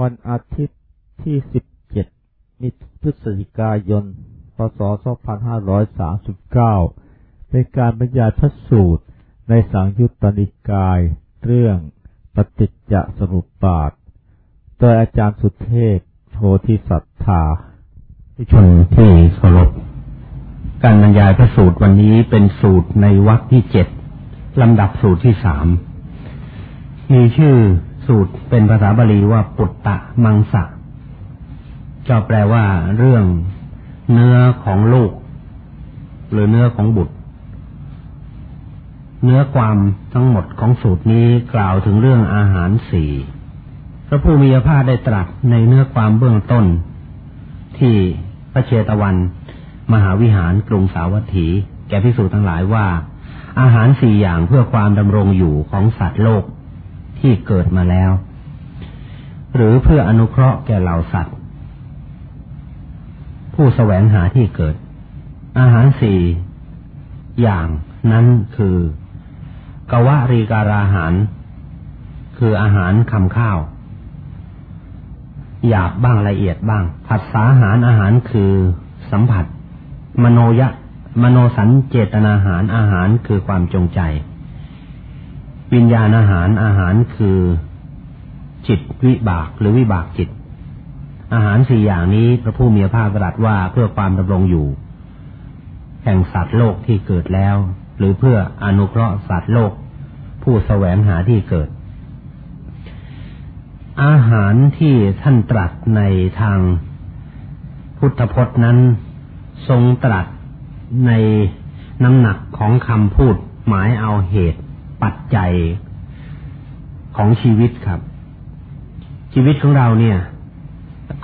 วันอาทิตย์ที่ 17 มิพฤศจิกายน พศ 2539 เป็นการบรรยายพระสูตรในสังยุตตนิกาย เรื่องปฏิจจสมุปบาท โดยอาจารย์สุเทพโพธิสัตธาผู้ชมที่เคารพ การบรรยายพระสูตรวันนี้เป็นสูตรในวรรคที่เจ็ดลำดับสูตรที่สามมีชื่อ สูตรเป็นภาษาบาลีว่าปุตตะมังสะจะแปลว่าเรื่องเนื้อของลูก หรือเนื้อของบุตร เนื้อความทั้งหมดของสูตรนี้กล่าวถึงเรื่องอาหารสี่พระผู้มีพระภาคได้ตรัสในเนื้อความเบื้องต้น ที่พระเชตวัน มหาวิหารกรุงสาวัตถี แก่พิสูจน์ทั้งหลายว่า อาหารสี่อย่างเพื่อความดำรงอยู่ของสัตว์โลก ที่เกิดมาแล้ว หรือเพื่ออนุเคราะห์แก่เหล่าสัตว์ ผู้แสวงหาที่เกิด อาหารสี่อย่างนั้นคือกวะรีการาหาร คืออาหารคำข้าว หยาบบ้างละเอียดบ้าง ผัสสาหารอาหารคือสัมผัส มโนยะ มโนสัญเจตนาหารอาหารคือความจงใจ วิญญาณอาหารอาหารคือจิตวิบากหรือวิบากจิต อาหารสี่อย่างนี้พระผู้มีพระภาคตรัสว่าเพื่อความดำรงอยู่ แห่งสัตว์โลกที่เกิดแล้ว หรือเพื่ออนุเคราะห์สัตว์โลก ผู้แสวงหาที่เกิด อาหารที่ท่านตรัสในทางพุทธพจน์นั้น ทรงตรัสในน้ำหนักของคำพูดหมายเอาเหตุ ปัจจัยของชีวิตครับ ชีวิตของเราเนี่ย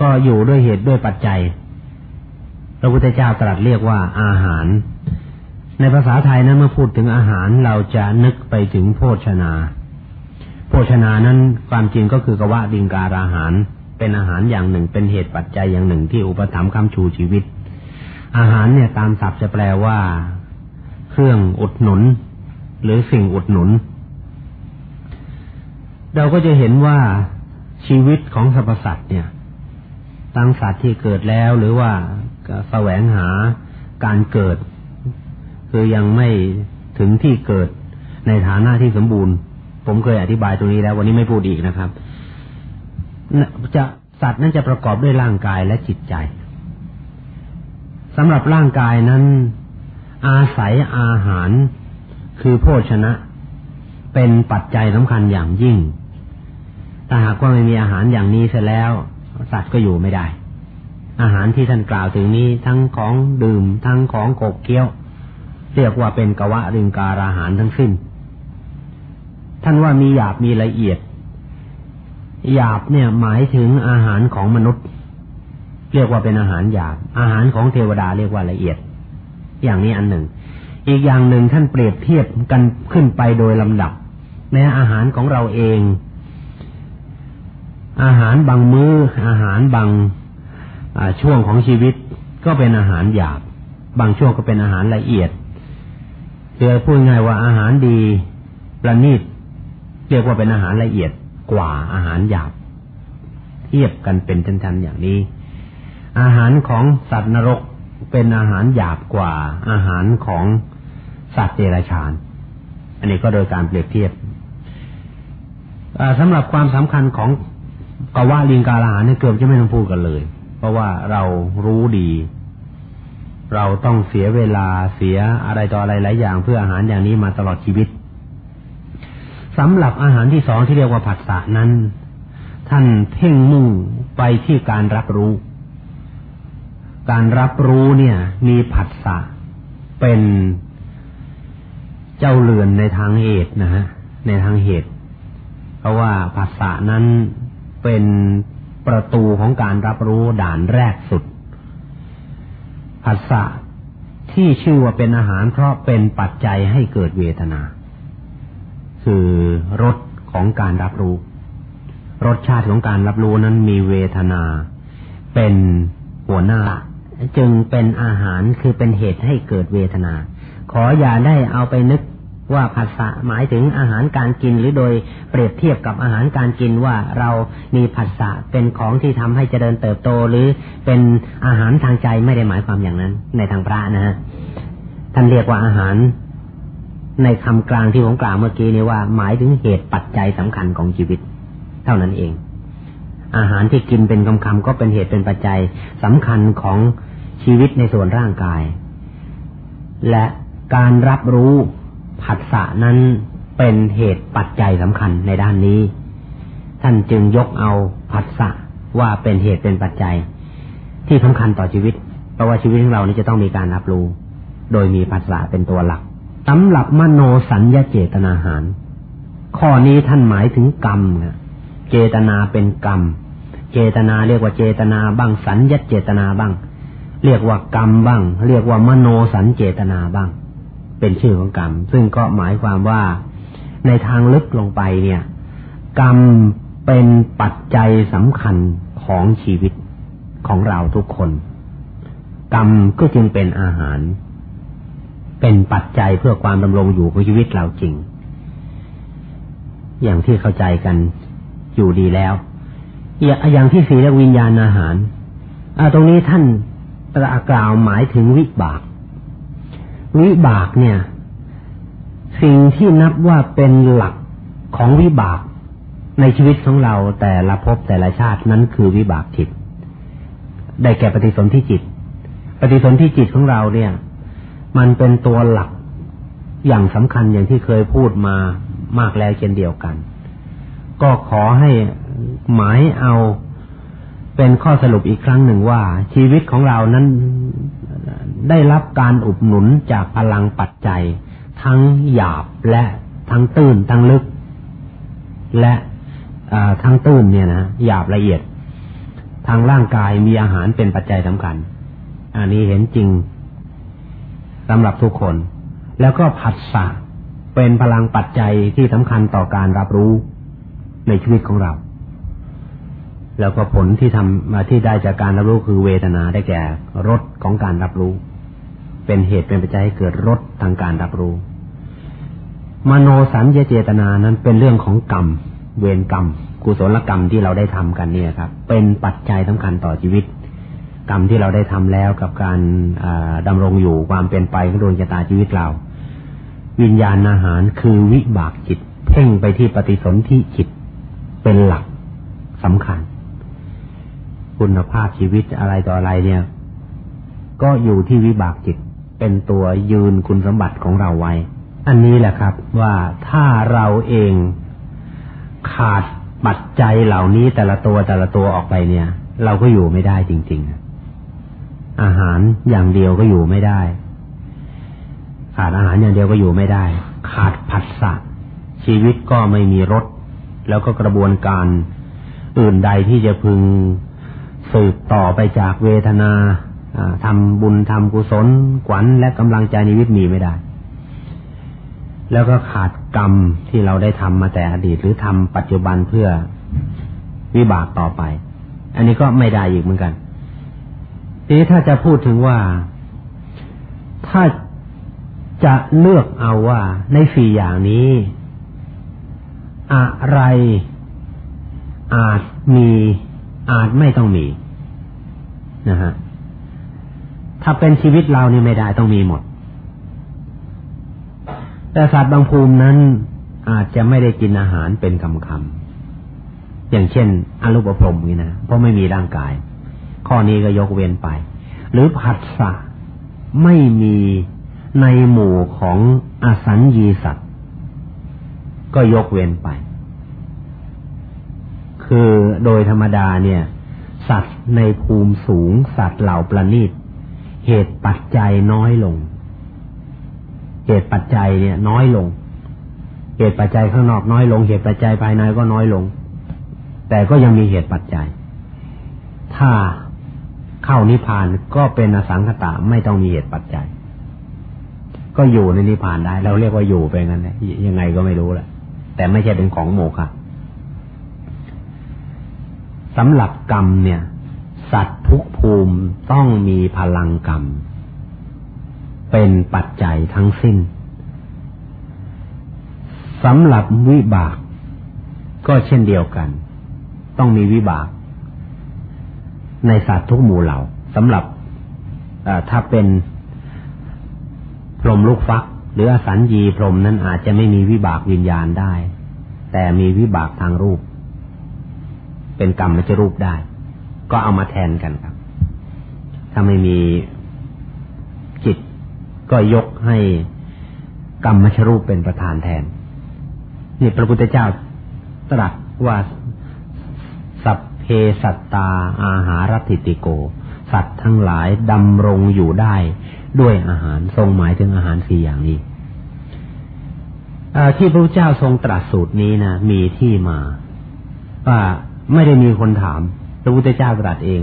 ก็อยู่ด้วยเหตุด้วยปัจจัยพระพุทธเจ้าตรัสเรียกว่าอาหาร ในภาษาไทยนั้นเมื่อพูดถึงอาหารเราจะนึกไปถึงโภชนา โภชนานั้นความจริงก็คือกวะดิงการอาหาร เป็นอาหารอย่างหนึ่ง เป็นเหตุปัจจัยอย่างหนึ่งที่อุปถัมภ์คำชูชีวิต อาหารเนี่ยตามศัพท์จะแปลว่า เครื่องอุดหนุน หรือสิ่งอุดหนุน เราก็จะเห็นว่าชีวิตของสรรพสัตว์เนี่ยตั้งสัตว์ที่เกิดแล้วหรือว่าแสวงหาการเกิด คือยังไม่ถึงที่เกิดในฐานะที่สมบูรณ์ ผมเคยอธิบายตรงนี้แล้ว วันนี้ไม่พูดอีกนะครับ จะสัตว์นั้นจะประกอบด้วยร่างกายและจิตใจสำหรับร่างกายนั้น อาศัยอาหาร คือโภชนะ เป็นปัจจัยสำคัญอย่างยิ่ง ถ้าหากว่าไม่มีอาหารอย่างนี้เสร็จแล้ว สัตว์ก็อยู่ไม่ได้ อาหารที่ท่านกล่าวถึงนี้ทั้งของดื่ม ทั้งของกบเคี้ยว เรียกว่าเป็นกวะริงการอาหารทั้งสิ้น ท่านว่ามีหยาบมีละเอียด หยาบเนี่ยหมายถึงอาหารของมนุษย์ เรียกว่าเป็นอาหารหยาบ อาหารของเทวดาเรียกว่าละเอียด อย่างนี้อันหนึ่ง อีกอย่างหนึ่งท่านเปรียบเทียบกันขึ้นไปโดยลำดับในอาหารของเราเอง อาหารบางมือ้อ อาหารบางช่วงของชีวิตก็เป็นอาหารหยาบ บางช่วงก็เป็นอาหารละเอียดเือพูดง่ายว่าอาหารดีประณีตเรียกว่าเป็นอาหารละเอียดกว่าอาหารหยาบ เทียบกันเป็นชั้นๆอย่างนี้ อาหารของสัตว์นรกเป็นอาหารหยาบกว่าอาหารของ สัตว์เดรัจฉาน อันนี้ก็โดยการเปรียบเทียบสำหรับความสำคัญของกวาลิงกาลาหารเนี่ยเกือบจะไม่ต้องพูดกันเลย เพราะว่าเรารู้ดี เราต้องเสียเวลาเสียอะไรต่ออะไรหลายอย่าง เพื่ออาหารอย่างนี้มาตลอดชีวิตสำหรับอาหารที่สองที่เรียกว่าผัสสะนั้น ท่านเพ่งมุ่งไปที่การรับรู้ การรับรู้เนี่ย มีผัสสะเป็น เจ้าเรือนในทางเหตุนะฮะในทางเหตุ เพราะว่าผัสสนั้นเป็นประตูของการรับรู้ด่านแรกสุดผัสสะที่ชื่อว่าเป็นอาหารเพราะเป็นปัจจัยให้เกิดเวทนา คือรสของการรับรู้ รสชาติของการรับรู้นั้นมีเวทนา เป็นหัวหน้า จึงเป็นอาหารคือเป็นเหตุให้เกิดเวทนา ขออย่าได้เอาไปนึก ว่าผัสสะหมายถึงอาหารการกินหรือโดยเปรียบเทียบกับอาหารการกินว่าเรามีผัสสะเป็นของที่ทำให้เจริญเติบโต หรือเป็นอาหารทางใจไม่ได้หมายความอย่างนั้น ในทางพระนะฮะท่านเรียกว่าอาหาร ในคำกลางที่ผมกล่าวเมื่อกี้นี้ว่า หมายถึงเหตุปัจจัยสำคัญของชีวิต เท่านั้นเอง อาหารที่กินเป็นคำคำก็เป็นเหตุเป็นปัจจัยสำคัญของชีวิตในส่วนร่างกาย และการรับรู้ ผัสสะนั้นเป็นเหตุปัจจัยสำคัญในด้านนี้ ท่านจึงยกเอาผัสสะว่าเป็นเหตุเป็นปัจจัย ที่สำคัญต่อชีวิต เพราะว่าชีวิตของเรานี้จะต้องมีการรับรู้ โดยมีผัสสะเป็นตัวหลักสำหรับมโนสัญญาเจตนาหาร ข้อนี้ท่านหมายถึงกรรมเจตนาเป็นกรรม เจตนาเรียกว่าเจตนาบ้างสัญญาเจตนาบ้าง เรียกว่ากรรมบ้าง เรียกว่ามโนสัญเจตนาบ้าง เป็นชื่อของกรรม ซึ่งก็หมายความว่าในทางลึกลงไปเนี่ย กรรมเป็นปัจจัยสำคัญของชีวิตของเราทุกคน กรรมก็จึงเป็นอาหาร เป็นปัจจัยเพื่อความดำรงอยู่ของชีวิตเราจริง อย่างที่เข้าใจกันอยู่ดีแล้วอย่างที่สี่เรียกวิญญาณอาหารตรงนี้ท่านตรัสกล่าวหมายถึงวิบาก วิบากเนี่ย สิ่งที่นับว่าเป็นหลักของวิบากในชีวิตของเราแต่ละภพแต่ละชาตินั้นคือวิบากจิต ได้แก่ปฏิสนธิจิต ปฏิสนธิจิตของเราเนี่ย มันเป็นตัวหลักอย่างสำคัญอย่างที่เคยพูดมามากแล้วเช่นเดียวกัน ก็ขอให้หมายเอาเป็นข้อสรุปอีกครั้งหนึ่งว่า ชีวิตของเรานั้น ได้รับการอุดหนุนจากพลังปัจจัย ทั้งหยาบและทั้งตื้นทั้งลึก และทั้งตื้นเนี่ยนะหยาบละเอียด ทางร่างกายมีอาหารเป็นปัจจัยสำคัญ อันนี้เห็นจริงสำหรับทุกคน แล้วก็ผัสสะเป็นพลังปัจจัยที่สำคัญต่อการรับรู้ในชีวิตของเรา แล้วก็ผลที่ทำมาที่ได้จากการรับรู้คือเวทนาได้แก่รสของการรับรู้ เป็นเหตุเป็นปัจจัยให้เกิดรสทางการรับรู้ มโนสัญญเจตนานั้นเป็นเรื่องของกรรม เวรกรรม กุศลกรรมที่เราได้ทำกันเนี่ยครับ เป็นปัจจัยสำคัญต่อชีวิต กรรมที่เราได้ทำแล้วกับการดำรงอยู่ความเป็นไปของดวงชะตาชีวิตเรา วิญญาณอาหารคือวิบากจิต เพ่งไปที่ปฏิสนธิจิตเป็นหลักสำคัญ คุณภาพชีวิตอะไรต่ออะไรเนี่ย ก็อยู่ที่วิบากจิต เป็นตัวยืนคุณสมบัติของเราไว้ อันนี้แหละครับว่าถ้าเราเองขาดปัจจัยเหล่านี้แต่ละตัวแต่ละตัวออกไปเนี่ย เราก็อยู่ไม่ได้จริง ๆ อาหารอย่างเดียวก็อยู่ไม่ได้ ขาดอาหารอย่างเดียวก็อยู่ไม่ได้ ขาดผัสสะชีวิตก็ไม่มีรสแล้วก็กระบวนการอื่นใดที่จะพึงสืบต่อไปจากเวทนา ทำบุญทำกุศลขวัญและกำลังใจในวิตมีไม่ได้ แล้วก็ขาดกรรมที่เราได้ทำมาแต่อดีต หรือทำปัจจุบันเพื่อวิบากต่อไป อันนี้ก็ไม่ได้อีกเหมือนกัน ทีนี้ถ้าจะพูดถึงว่าถ้าจะเลือกเอาว่าในสี่อย่างนี้ อะไรอาจมีอาจไม่ต้องมีนะฮะ ถ้าเป็นชีวิตเรานี่ไม่ได้ต้องมีหมด แต่สัตว์บางภูมินั้นอาจจะไม่ได้กินอาหารเป็นคำคำอย่างเช่นอรูปภพนี่นะเพราะไม่มีร่างกาย ข้อนี้ก็ยกเว้นไป หรือผัสสะไม่มีในหมู่ของอสัญญีสัตว์ ก็ยกเว้นไป คือโดยธรรมดาเนี่ย สัตว์ในภูมิสูงสัตว์เหล่าประณีต เหตุปัจจัยน้อยลง เหตุปัจจัยเนี่ย น้อยลง เหตุปัจจัยข้างนอกน้อยลง เหตุปัจจัยภายในก็น้อยลง แต่ก็ยังมีเหตุปัจจัย ถ้าเข้านิพพานก็เป็นอสังขตาไม่ต้องมีเหตุปัจจัย ก็อยู่ในนิพพานได้ เราเรียกว่าอยู่ไปงั้นยังไงก็ไม่รู้แหละแต่ไม่ใช่เป็นของโมฆะสำหรับกรรมเนี่ย สัตว์ทุกภูมิต้องมีพลังกรรม เป็นปัจจัยทั้งสิ้นสำหรับวิบาก ก็เช่นเดียวกัน ต้องมีวิบาก ในสัตว์ทุกหมู่เหล่าสำหรับถ้าเป็นพรมลูกฟัก หรืออสัญญีพรมนั้นอาจจะไม่มีวิบากวิญญาณได้ แต่มีวิบากทางรูป เป็นกรรมมจะรูปได้ ก็เอามาแทนกันครับ ถ้าไม่มีจิตก็ยกให้กรรมมชรูปเป็นประธานแทน นี่พระพุทธเจ้าตรัสว่าสัพเพสัตตาอาหารติติโก สัตว์ทั้งหลายดำรงอยู่ได้ด้วยอาหารทรงหมายถึงอาหารสี่อย่างนี้ที่พระพุทธเจ้าทรงตรัสสูตรนี้นะมีที่มา ว่าไม่ได้มีคนถาม พระพุทธเจ้าตรัสเอง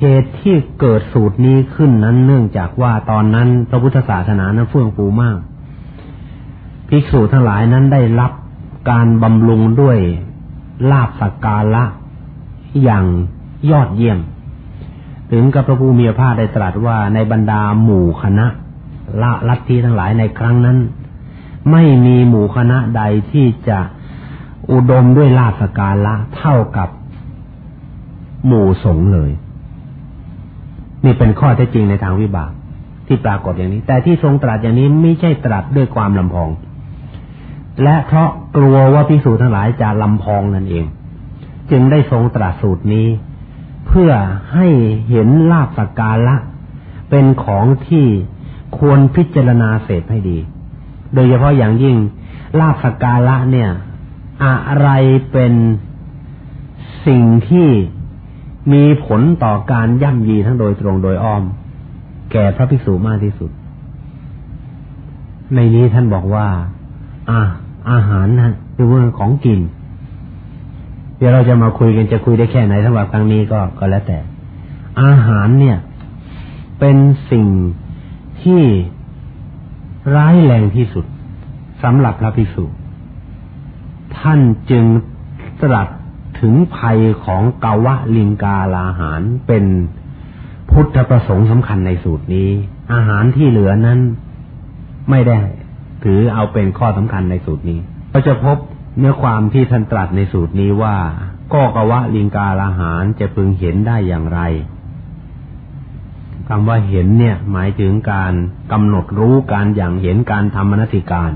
เหตุที่เกิดสูตรนี้ขึ้นนั้นเนื่องจากว่าตอนนั้นพระพุทธศาสนานั้นเฟื่องฟูมากภิกษุทั้งหลายนั้นได้รับการบำรุงด้วยลาบสักการะอย่างยอดเยี่ยม ถึงกับพระผู้มีพระภาคได้ตรัสว่าในบรรดาหมู่คณะ ละลัทธิทั้งหลายในครั้งนั้น ไม่มีหมู่คณะใดที่จะอุดมด้วยลาบสการะเท่ากับ หมู่สงเลย นี่เป็นข้อเท็จจริงในทางวิบาก ที่ปรากฏอย่างนี้ แต่ที่ทรงตรัสอย่างนี้ไม่ใช่ตรัสด้วยความลำพอง และเพราะกลัวว่าพิสูจทั้งหลายจะลำพองนั่นเอง จึงได้ทรงตรัสสูตรนี้ เพื่อให้เห็นลาบสักการะเป็นของที่ควรพิจารณาเสพให้ดี โดยเฉพาะอย่างยิ่งลาบสักการะเนี่ย อะไรเป็นสิ่งที่ มีผลต่อการย่ำยีทั้งโดยตรงโดยอ้อม แก่พระภิกษุมากที่สุด ในนี้ท่านบอกว่า อ่า อาหารนะคือเรื่องของกิน เดี๋ยวเราจะมาคุยกันจะคุยได้แค่ไหนสำหรับครั้งนี้ก็ก็แล้วแต่ อาหารเนี่ย เป็นสิ่งที่ร้ายแรงที่สุดสำหรับพระภิกษุ ท่านจึงตรัส ถึงภัยของกาวะลิงกาลาหารเป็นพุทธประสงค์สำคัญในสูตรนี้ อาหารที่เหลือนั้นไม่ได้ ถือเอาเป็นข้อสำคัญในสูตรนี้เราจะพบเนื้อความที่ท่านตรัสในสูตรนี้ว่าก็กวะลิงกาลาหารจะพึงเห็นได้อย่างไรคำว่าเห็นเนี่ย หมายถึงการกำหนดรู้การอย่างเห็นการทำมนติการ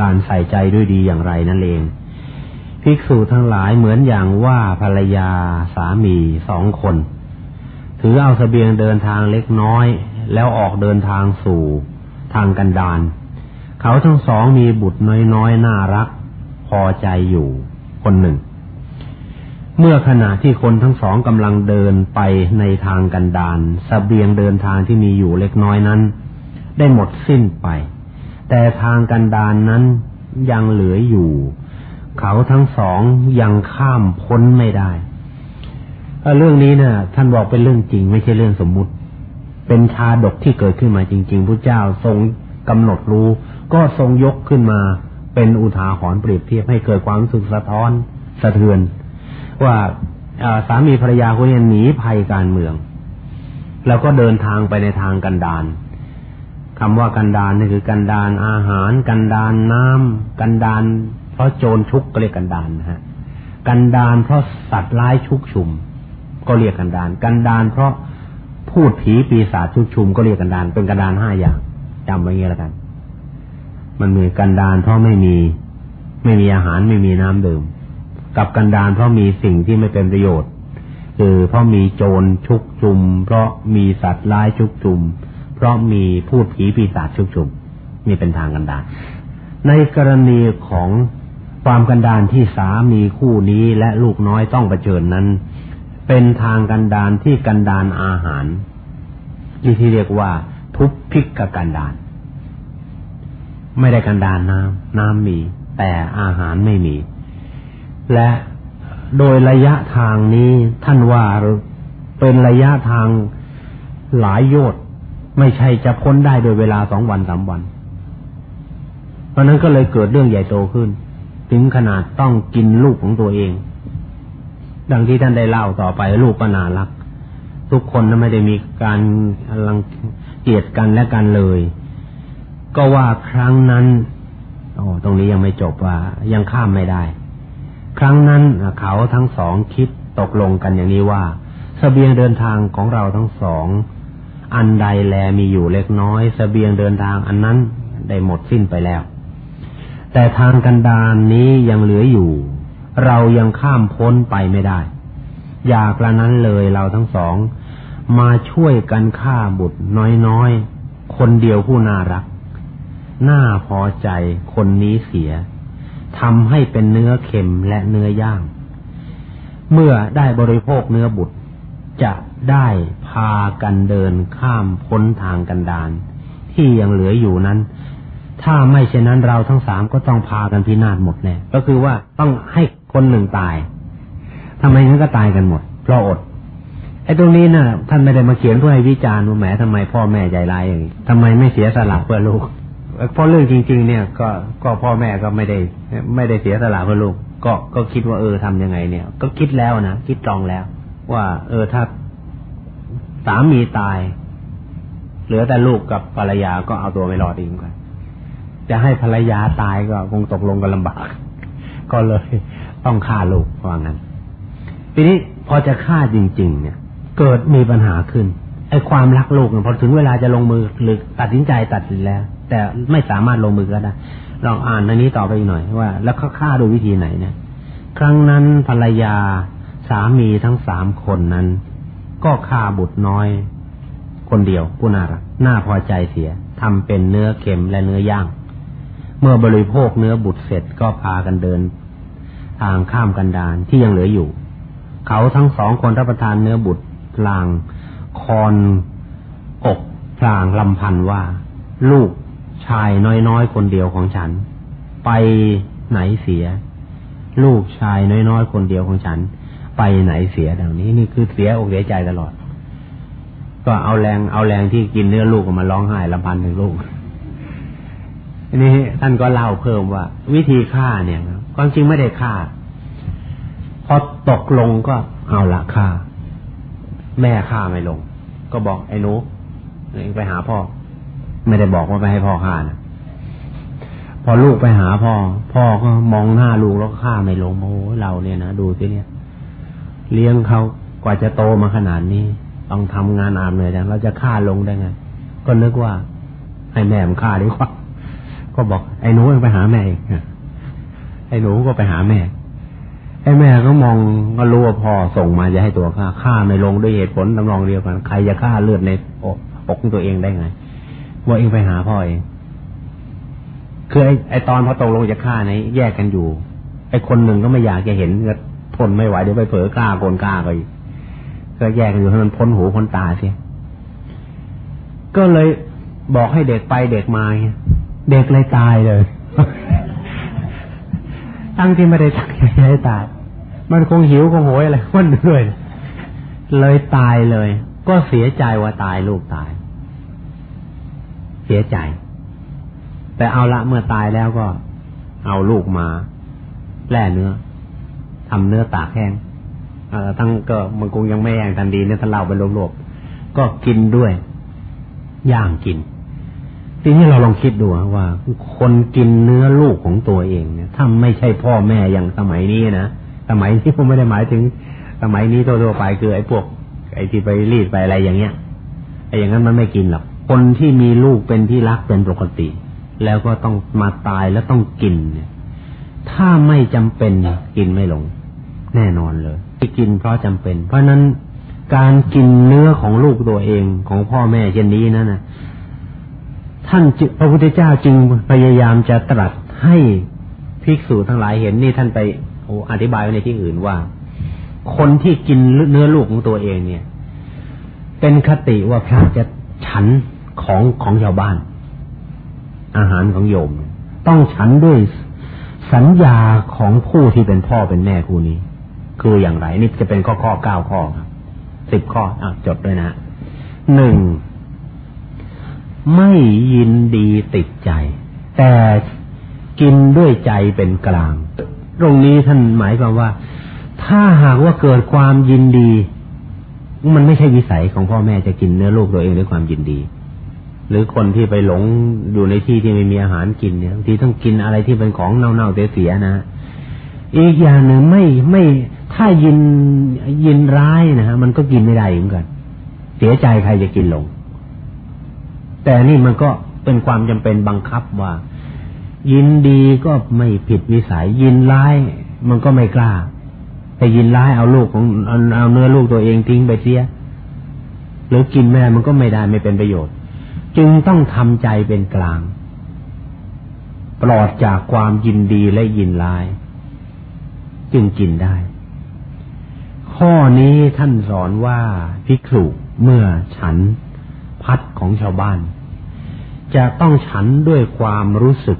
การใส่ใจด้วยดีอย่างไรนั่นเอง ภิกษุทั้งหลายเหมือนอย่างว่าภรรยาสามีสองคน ถือเอาสเสบียงเดินทางเล็กน้อย แล้วออกเดินทางสู่ทางกันดานเขาทั้งสองมีบุตรน้อยๆ น่ารัก พอใจอยู่คนหนึ่ง เมื่อขณะที่คนทั้งสองกำลังเดินไปในทางกันดานสเสบียงเดินทางที่มีอยู่เล็กน้อยนั้น ได้หมดสิ้นไป แต่ทางกันดานนั้นยังเหลืออยู่ เขาทั้งสองยังข้ามพ้นไม่ได้เรื่องนี้นะ่ะ ท่านบอกเป็นเรื่องจริง ไม่ใช่เรื่องสมมุติ เป็นชาดกที่เกิดขึ้นมาจริง ๆพระเจ้าทรงกำหนดรู้ ก็ทรงยกขึ้นมาเป็นอุทาหรณ์เปรียบเทียบให้เกิดความสึกสะท้อนสะเทือน ว่าสามีภรรยาคนนี้หนีภัยการเมือง แล้วก็เดินทางไปในทางกันดานคำว่ากันดานนี่คือกันดานอาหาร กันดานน้ำกันดาน เพราะโจรชุกก็เรียกกันดานนะฮะกันดานเพราะสัตว์ร้ายชุกชุม ก็เรียกกันดาน กันดานเพราะพูดผีปีศาจชุกชุม ก็เรียกกันดาน เป็นกันดานห้าอย่างจำไว้เงี้ยแล้วกัน มันมีกันดานเพราะไม่มี ไม่มีอาหารไม่มีน้ำดื่ม กับกันดานเพราะมีสิ่งที่ไม่เป็นประโยชน์คือเพราะมีโจรชุกชุม เพราะมีสัตว์ร้ายชุกชุม เพราะมีพูดผีปีศาจชุกชุมนี่เป็นทางกันดานในกรณีของ ความกันดานที่สามีคู่นี้และลูกน้อยต้องเผชิญนั้น เป็นทางกันดานที่กันดานอาหารที่ที่เรียกว่าทุบพิกกันดาน ไม่ได้กันดานน้ำน้ำมี แต่อาหารไม่มี และโดยระยะทางนี้ท่านว่าเป็นระยะทางหลายโยชน์ไม่ใช่จะพ้นได้โดยเวลาสองวันสามวัน เพราะนั้นก็เลยเกิดเรื่องใหญ่โตขึ้น ถึงขนาดต้องกินลูกของตัวเอง ดังที่ท่านได้เล่าต่อไปลูกก็น่ารัก ทุกคนนั้นไม่ได้มีการลังเกียดกันและกันเลย ก็ว่าครั้งนั้นโอ้ตรงนี้ยังไม่จบว่ายังข้ามไม่ได้ ครั้งนั้นเขาทั้งสองคิดตกลงกันอย่างนี้ว่าสเสบียงเดินทางของเราทั้งสอง อันใดแลมีอยู่เล็กน้อยสเสบียงเดินทางอันนั้นได้หมดสิ้นไปแล้ว แต่ทางกันดานนี้ยังเหลืออยู่ เรายังข้ามพ้นไปไม่ได้ อยากละนั้นเลยเราทั้งสอง มาช่วยกันฆ่าบุตรน้อยๆ คนเดียวผู้น่ารัก น่าพอใจคนนี้เสียทำให้เป็นเนื้อเค็มและเนื้อย่างเมื่อได้บริโภคเนื้อบุตร จะได้พากันเดินข้ามพ้นทางกันดานที่ยังเหลืออยู่นั้น ถ้าไม่เช่นนั้นเราทั้งสามก็ต้องพากันพินาศหมดแน่ก็คือว่าต้องให้คนหนึ่งตายทำไมงั้นก็ตายกันหมด เพราะอดไอ้ตรงนี้นะ่ะ ท่านไม่ได้มาเขียนเพื่อให้วิจารณ์ว่าแหมทำไมพ่อแม่ใจร้ายอย่างนี้ทำไมไม่เสียสละเพื่อลูกเพราะเรื่องจริง ๆ เนี่ย ก็ก็พ่อแม่ก็ไม่ได้ ไม่ได้เสียสละเพื่อลูก ก็ก็คิดว่าเออทํำยังไงเนี่ย ก็คิดแล้วนะคิดตรองแล้ว ว่า เออถ้าสามีตาย เหลือแต่ลูกกับภรรยาก็เอาตัวไม่รอดเองกัน จะให้ภรรยาตายก็คงตกลงกันลำบาก ก็เลยต้องฆ่าลูกว่างั้น ทีนี้พอจะฆ่าจริง ๆ เนี่ย เกิดมีปัญหาขึ้นไอ้ความรักลูกเนี่ยพอถึงเวลาจะลงมือหรือตัดสินใจตัดสินแล้ว แต่ไม่สามารถลงมือก็ได้ลองอ่านอันนี้ต่อไปอีกหน่อยว่า แล้วเขาฆ่าโดยวิธีไหนเนี่ย ครั้งนั้นภรรยาสามีทั้งสามคนนั้น ก็ฆ่าบุตรน้อย คนเดียวผู้น่ารักน่าพอใจเสียทำเป็นเนื้อเค็มและเนื้อย่าง เมื่อบริโภคเนื้อบุตรเสร็จก็พากันเดิน ทางข้ามกันดานที่ยังเหลืออยู่ เขาทั้งสองคนรับประทานเนื้อบุตรพลาง คอนอกพลางลำพันว่า ลูกชายน้อยๆคนเดียวของฉัน ไปไหนเสีย ลูกชายน้อยๆคนเดียวของฉัน ไปไหนเสียดังนี้ นี่คือเสียอกเสียใจตลอด ก็เอาแรงเอาแรงที่กินเนื้อลูกมาร้องไห้ลำพันถึงลูก อันนี้ท่านก็เล่าเพิ่มว่า วิธีฆ่าเนี่ยความจริงไม่ได้ฆ่า พอตกลงก็เอาละฆ่า แม่ฆ่าไม่ลง ก็บอกไอ้นุเองไปหาพ่อ ไม่ได้บอกว่าไปให้พ่อฆ่านะพอลูกไปหาพ่อ พ่อก็มองหน้าลูกแล้วฆ่าไม่ลงโอ้เราเนี่ยนะดูสิเนี่ย เลี้ยงเขากว่าจะโตมาขนาดนี้ ต้องทำงานอาบเหนื่อยจังเราจะฆ่าลงได้ไง ก็นึกว่า ให้แม่มฆ่าดีกว่า ก็บอก ไอ้หนูไปหาแม่เองไอ้หนูก็ไปหาแม่ ไอ้แม่ก็มองก็รู้ว่าพ่อส่งมาจะให้ตัวฆ่าฆ่าไม่ลงด้วยเหตุผลตำรองเดียวกัน ใครจะฆ่าเลือดในอกของตัวเองได้ไงว่าเองไปหาพ่อเองคือไอ้ไอ้ตอนพอตกลงจะฆ่าไหนแยกกันอยู่ ไอ้คนหนึ่งก็ไม่อยากจะเห็นก็ทนไม่ไหวเดี๋ยวไปเผลอกล้าโกนกล้าไปก็แยกกันอยู่ให้มันพ้นหูพ้นตาเสียก็เลยบอกให้เด็กไปเด็กมา เด็กเลยตายเลย ตั้งที่ไม่ได้ตั้งใจให้ตาย มันคงหิวคงโหยอะไรมันด้วยเลยตายเลย ก็เสียใจว่าตายลูกตาย เสียใจ แต่เอาละเมื่อตายแล้วก็ เอาลูกมาแล่เนื้อทำเนื้อตากแห้งทั้งก็มันคงยังไม่แห้งทันดีเนี่ยถ้าเล่าไปรวบๆก็กินด้วย ย่างกิน ทีนี้เราลองคิดดูว่า คนกินเนื้อลูกของตัวเองเนี่ยถ้าไม่ใช่พ่อแม่อย่างสมัยนี้นะสมัยนี้ผมไม่ได้หมายถึง สมัยนี้ทั่วๆไปคือไอ้พวก ไอ้ที่ไปรีดไปอะไรอย่างเงี้ยไอ้อย่างนั้นมันไม่กินหรอกคนที่มีลูกเป็นที่รักเป็นปกติ แล้วก็ต้องมาตายแล้วต้องกินเนี่ย ถ้าไม่จำเป็นกินไม่ลง แน่นอนเลย ที่กินเพราะจำเป็น เพราะนั้นการกินเนื้อของลูกตัวเองของพ่อแม่เช่นนี้นั่นนะ ท่านพระพุทธเจ้าจึงพยายามจะตรัสให้ภิกษุทั้งหลายเห็นนี่ท่านไปอธิบายไว้ในที่อื่นว่า คนที่กินเนื้อลูกของตัวเองเนี่ย เป็นคติว่าพระจะฉันของของชาวบ้าน อาหารของโยม ต้องฉันด้วยสัญญาของผู้ที่เป็นพ่อเป็นแม่คู่นี้ คืออย่างไร นี่จะเป็นข้อข้อเก้าข้อครับสิบข้ออะจดด้วยนะหนึ่ง ไม่ยินดีติดใจ แต่กินด้วยใจเป็นกลาง ตรงนี้ท่านหมายความว่า ถ้าหากว่าเกิดความยินดี มันไม่ใช่วิสัยของพ่อแม่จะกินเนื้อลูกตัวเองด้วยความยินดี หรือคนที่ไปหลงอยู่ในที่ที่ไม่มีอาหารกินเนี่ยบางทีต้องกินอะไรที่เป็นของเน่าๆเสียๆนะอีกอย่างหนึ่งไม่ไม่ถ้ายินยินร้ายนะฮะมันก็กินไม่ได้เหมือนกัน เสียใจใครจะกินลง แต่นี่มันก็เป็นความจำเป็นบังคับว่า ยินดีก็ไม่ผิดวิสัย ยินร้ายมันก็ไม่กล้า แต่ยินร้ายเอาลูกของเอาเนื้อลูกตัวเองทิ้งไปเสีย หรือกินไม่มันก็ไม่ได้ไม่เป็นประโยชน์ จึงต้องทำใจเป็นกลาง ปลอดจากความยินดีและยินร้าย จึงกินได้ ข้อนี้ท่านสอนว่าภิกษุเมื่อฉัน พัดของชาวบ้าน จะต้องฉันด้วยความรู้สึก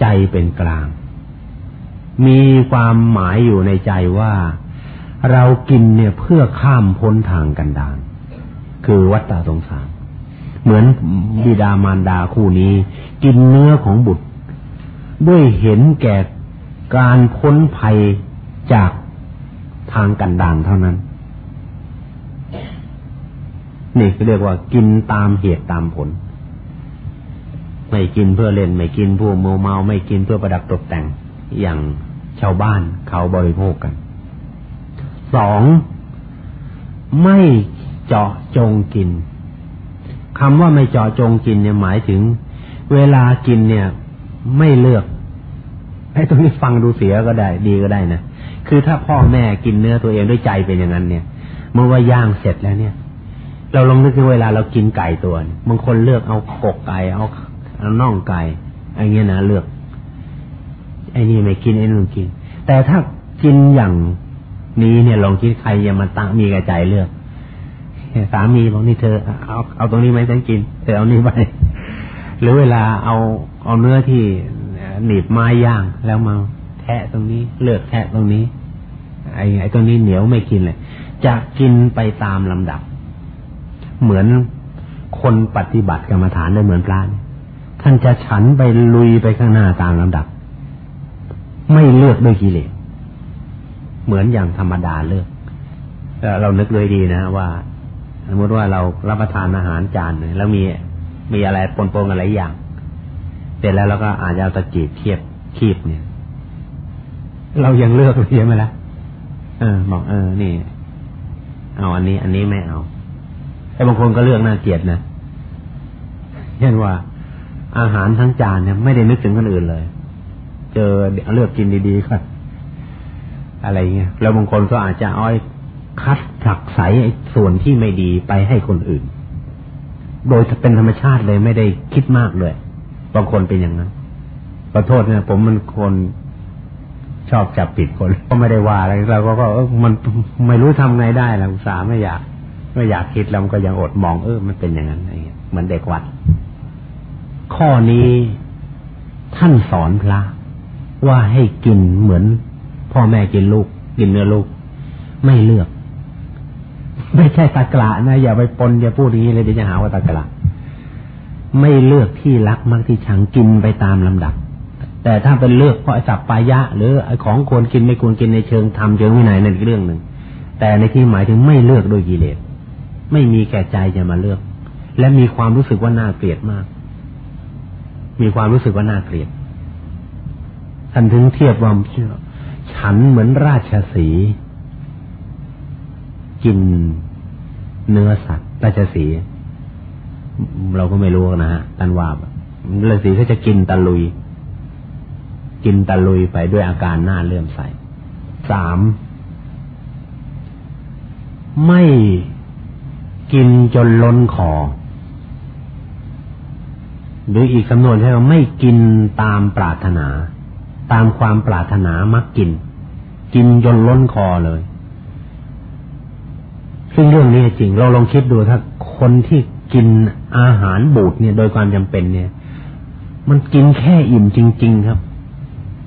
ใจเป็นกลาง มีความหมายอยู่ในใจว่าเรากินเนี่ยเพื่อข้ามพ้นทางกันดานคือวัฏฏะสงสาร เหมือนบิดามารดาคู่นี้ กินเนื้อของบุตร ด้วยเห็นแก่การพ้นภัยจากทางกันดานเท่านั้น นี่เรียกว่ากินตามเหตุตามผล ไม่กินเพื่อเล่น ไม่กินเพื่อเมาเมาไม่กินเพื่อประดับตกแต่งอย่างชาวบ้านเขาบริโภคกันสองไม่เจาะจงกินคำว่าไม่เจาะจงกินเนี่ยหมายถึง เวลากินเนี่ย ไม่เลือกไอ้ตรงนี้ฟังดูเสียก็ได้ ดีก็ได้นะคือถ้าพ่อแม่กินเนื้อตัวเองด้วยใจเป็นอย่างนั้นเนี่ย เมื่อว่าย่างเสร็จแล้วเนี่ย เราลองนึกถึงเวลาเรากินไก่ตัวบางคนเลือกเอากกไก่เอาเอาน่องไก่ไอ้เงี้ยนะเลือกไอ้นี่ไม่กินไอ้นู่นกิน แต่ถ้ากินอย่างนี้เนี่ยลองคิดใครจะมาตั้งมีกระใจเลือกสามีบอกนี่เธอเอาเอาตรงนี้ไหมฉันกินเธอเอานี่ไปหรือเวลาเอาเอาเนื้อที่หนีบไม้ย่างแล้วมาแทะตรงนี้เลือกแทะตรงนี้ ไอ้ไอ้ตรงนี้เหนียวไม่กินเลยจะกินไปตามลำดับ เหมือนคนปฏิบัติกรรมฐานได้เหมือนพระท่านจะฉันไปลุยไปข้างหน้าตามลำดับ ไม่เลือกด้วยกิเลสเหมือนอย่างธรรมดาเลือกเรานึกเลยดีนะว่าสมมติว่าเรารับประทานอาหารจานหนึ่งแล้วมีมีอะไรปนๆอะไรอย่าง เสร็จแล้วเราก็อาจจะเอาตะกีบเทียบคีบเนี่ย เรายังเลือกเลยใช่ไหมล่ะเออบอกเออนี่ เอาอันนี้ อันนี้ไม่เอา แต่บางคนก็เลือกน่าเกลียดนะเช่นว่า อาหารทั้งจานเนี่ยไม่ได้นึกถึงคนอื่นเลย เจอเลือกกินดีๆก็อะไรเงี้ยแล้วบางคนก็อาจจะอ้อยคัดผลักใสส่วนที่ไม่ดีไปให้คนอื่น โดยเป็นธรรมชาติเลยไม่ได้คิดมากเลยบางคนเป็นอย่างนั้นขอโทษเนี่ยผมมันคนชอบจับผิดคน ก็ไม่ได้ว่าอะไรเราก็ก็เออมันไม่รู้ทำไงได้ล้วอุตส่าห์ไม่อยาก ไม่อยากคิดแล้วมันก็ยังอดมองเออมันเป็นอย่างนั้นอะไรเงี้ยเหมือนเด็กวัด ข้อนี้ท่านสอนพระว่าให้กินเหมือน พ่อแม่กินลูก กินเนื้อลูก ไม่เลือก ไม่ใช่ตะกละนะอย่าไปปนอย่าพูดอย่างนี้เลยเดี๋ยวจะหาว่าตะกละไม่เลือกที่รักมักที่ชังกินไปตามลำดับ แต่ถ้าเป็นเลือกเพราะสับปายะ หรือของควรกินไม่ควรกินในเชิงธรรมเชิงวินัยนั่นเรื่องหนึ่งแต่ในที่หมายถึงไม่เลือกโดยกิเลส ไม่มีแก่ใจจะมาเลือก และมีความรู้สึกว่าน่าเกลียดมาก มีความรู้สึกว่าน่าเกลียดท่านถึงเทียบว่าฉันเหมือนราชสีกินเนื้อสัตว์ราชสีเราก็ไม่รู้นะฮะตันว่าราชสีเขาจะกินตะลุย กินตะลุยไปด้วยอาการหน้าเลื่อมใสสามไม่ กินจนล้นคอ หรืออีกคำนวนใช่ไหมไม่กินตามปรารถนา ตามความปรารถนามักกิน กินจนล้นคอเลย ซึ่งเรื่องนี้จริง เราลองคิดดูถ้าคนที่กินอาหารบูดเนี่ย โดยความจำเป็นเนี่ย มันกินแค่อิ่มจริง ๆ ครับ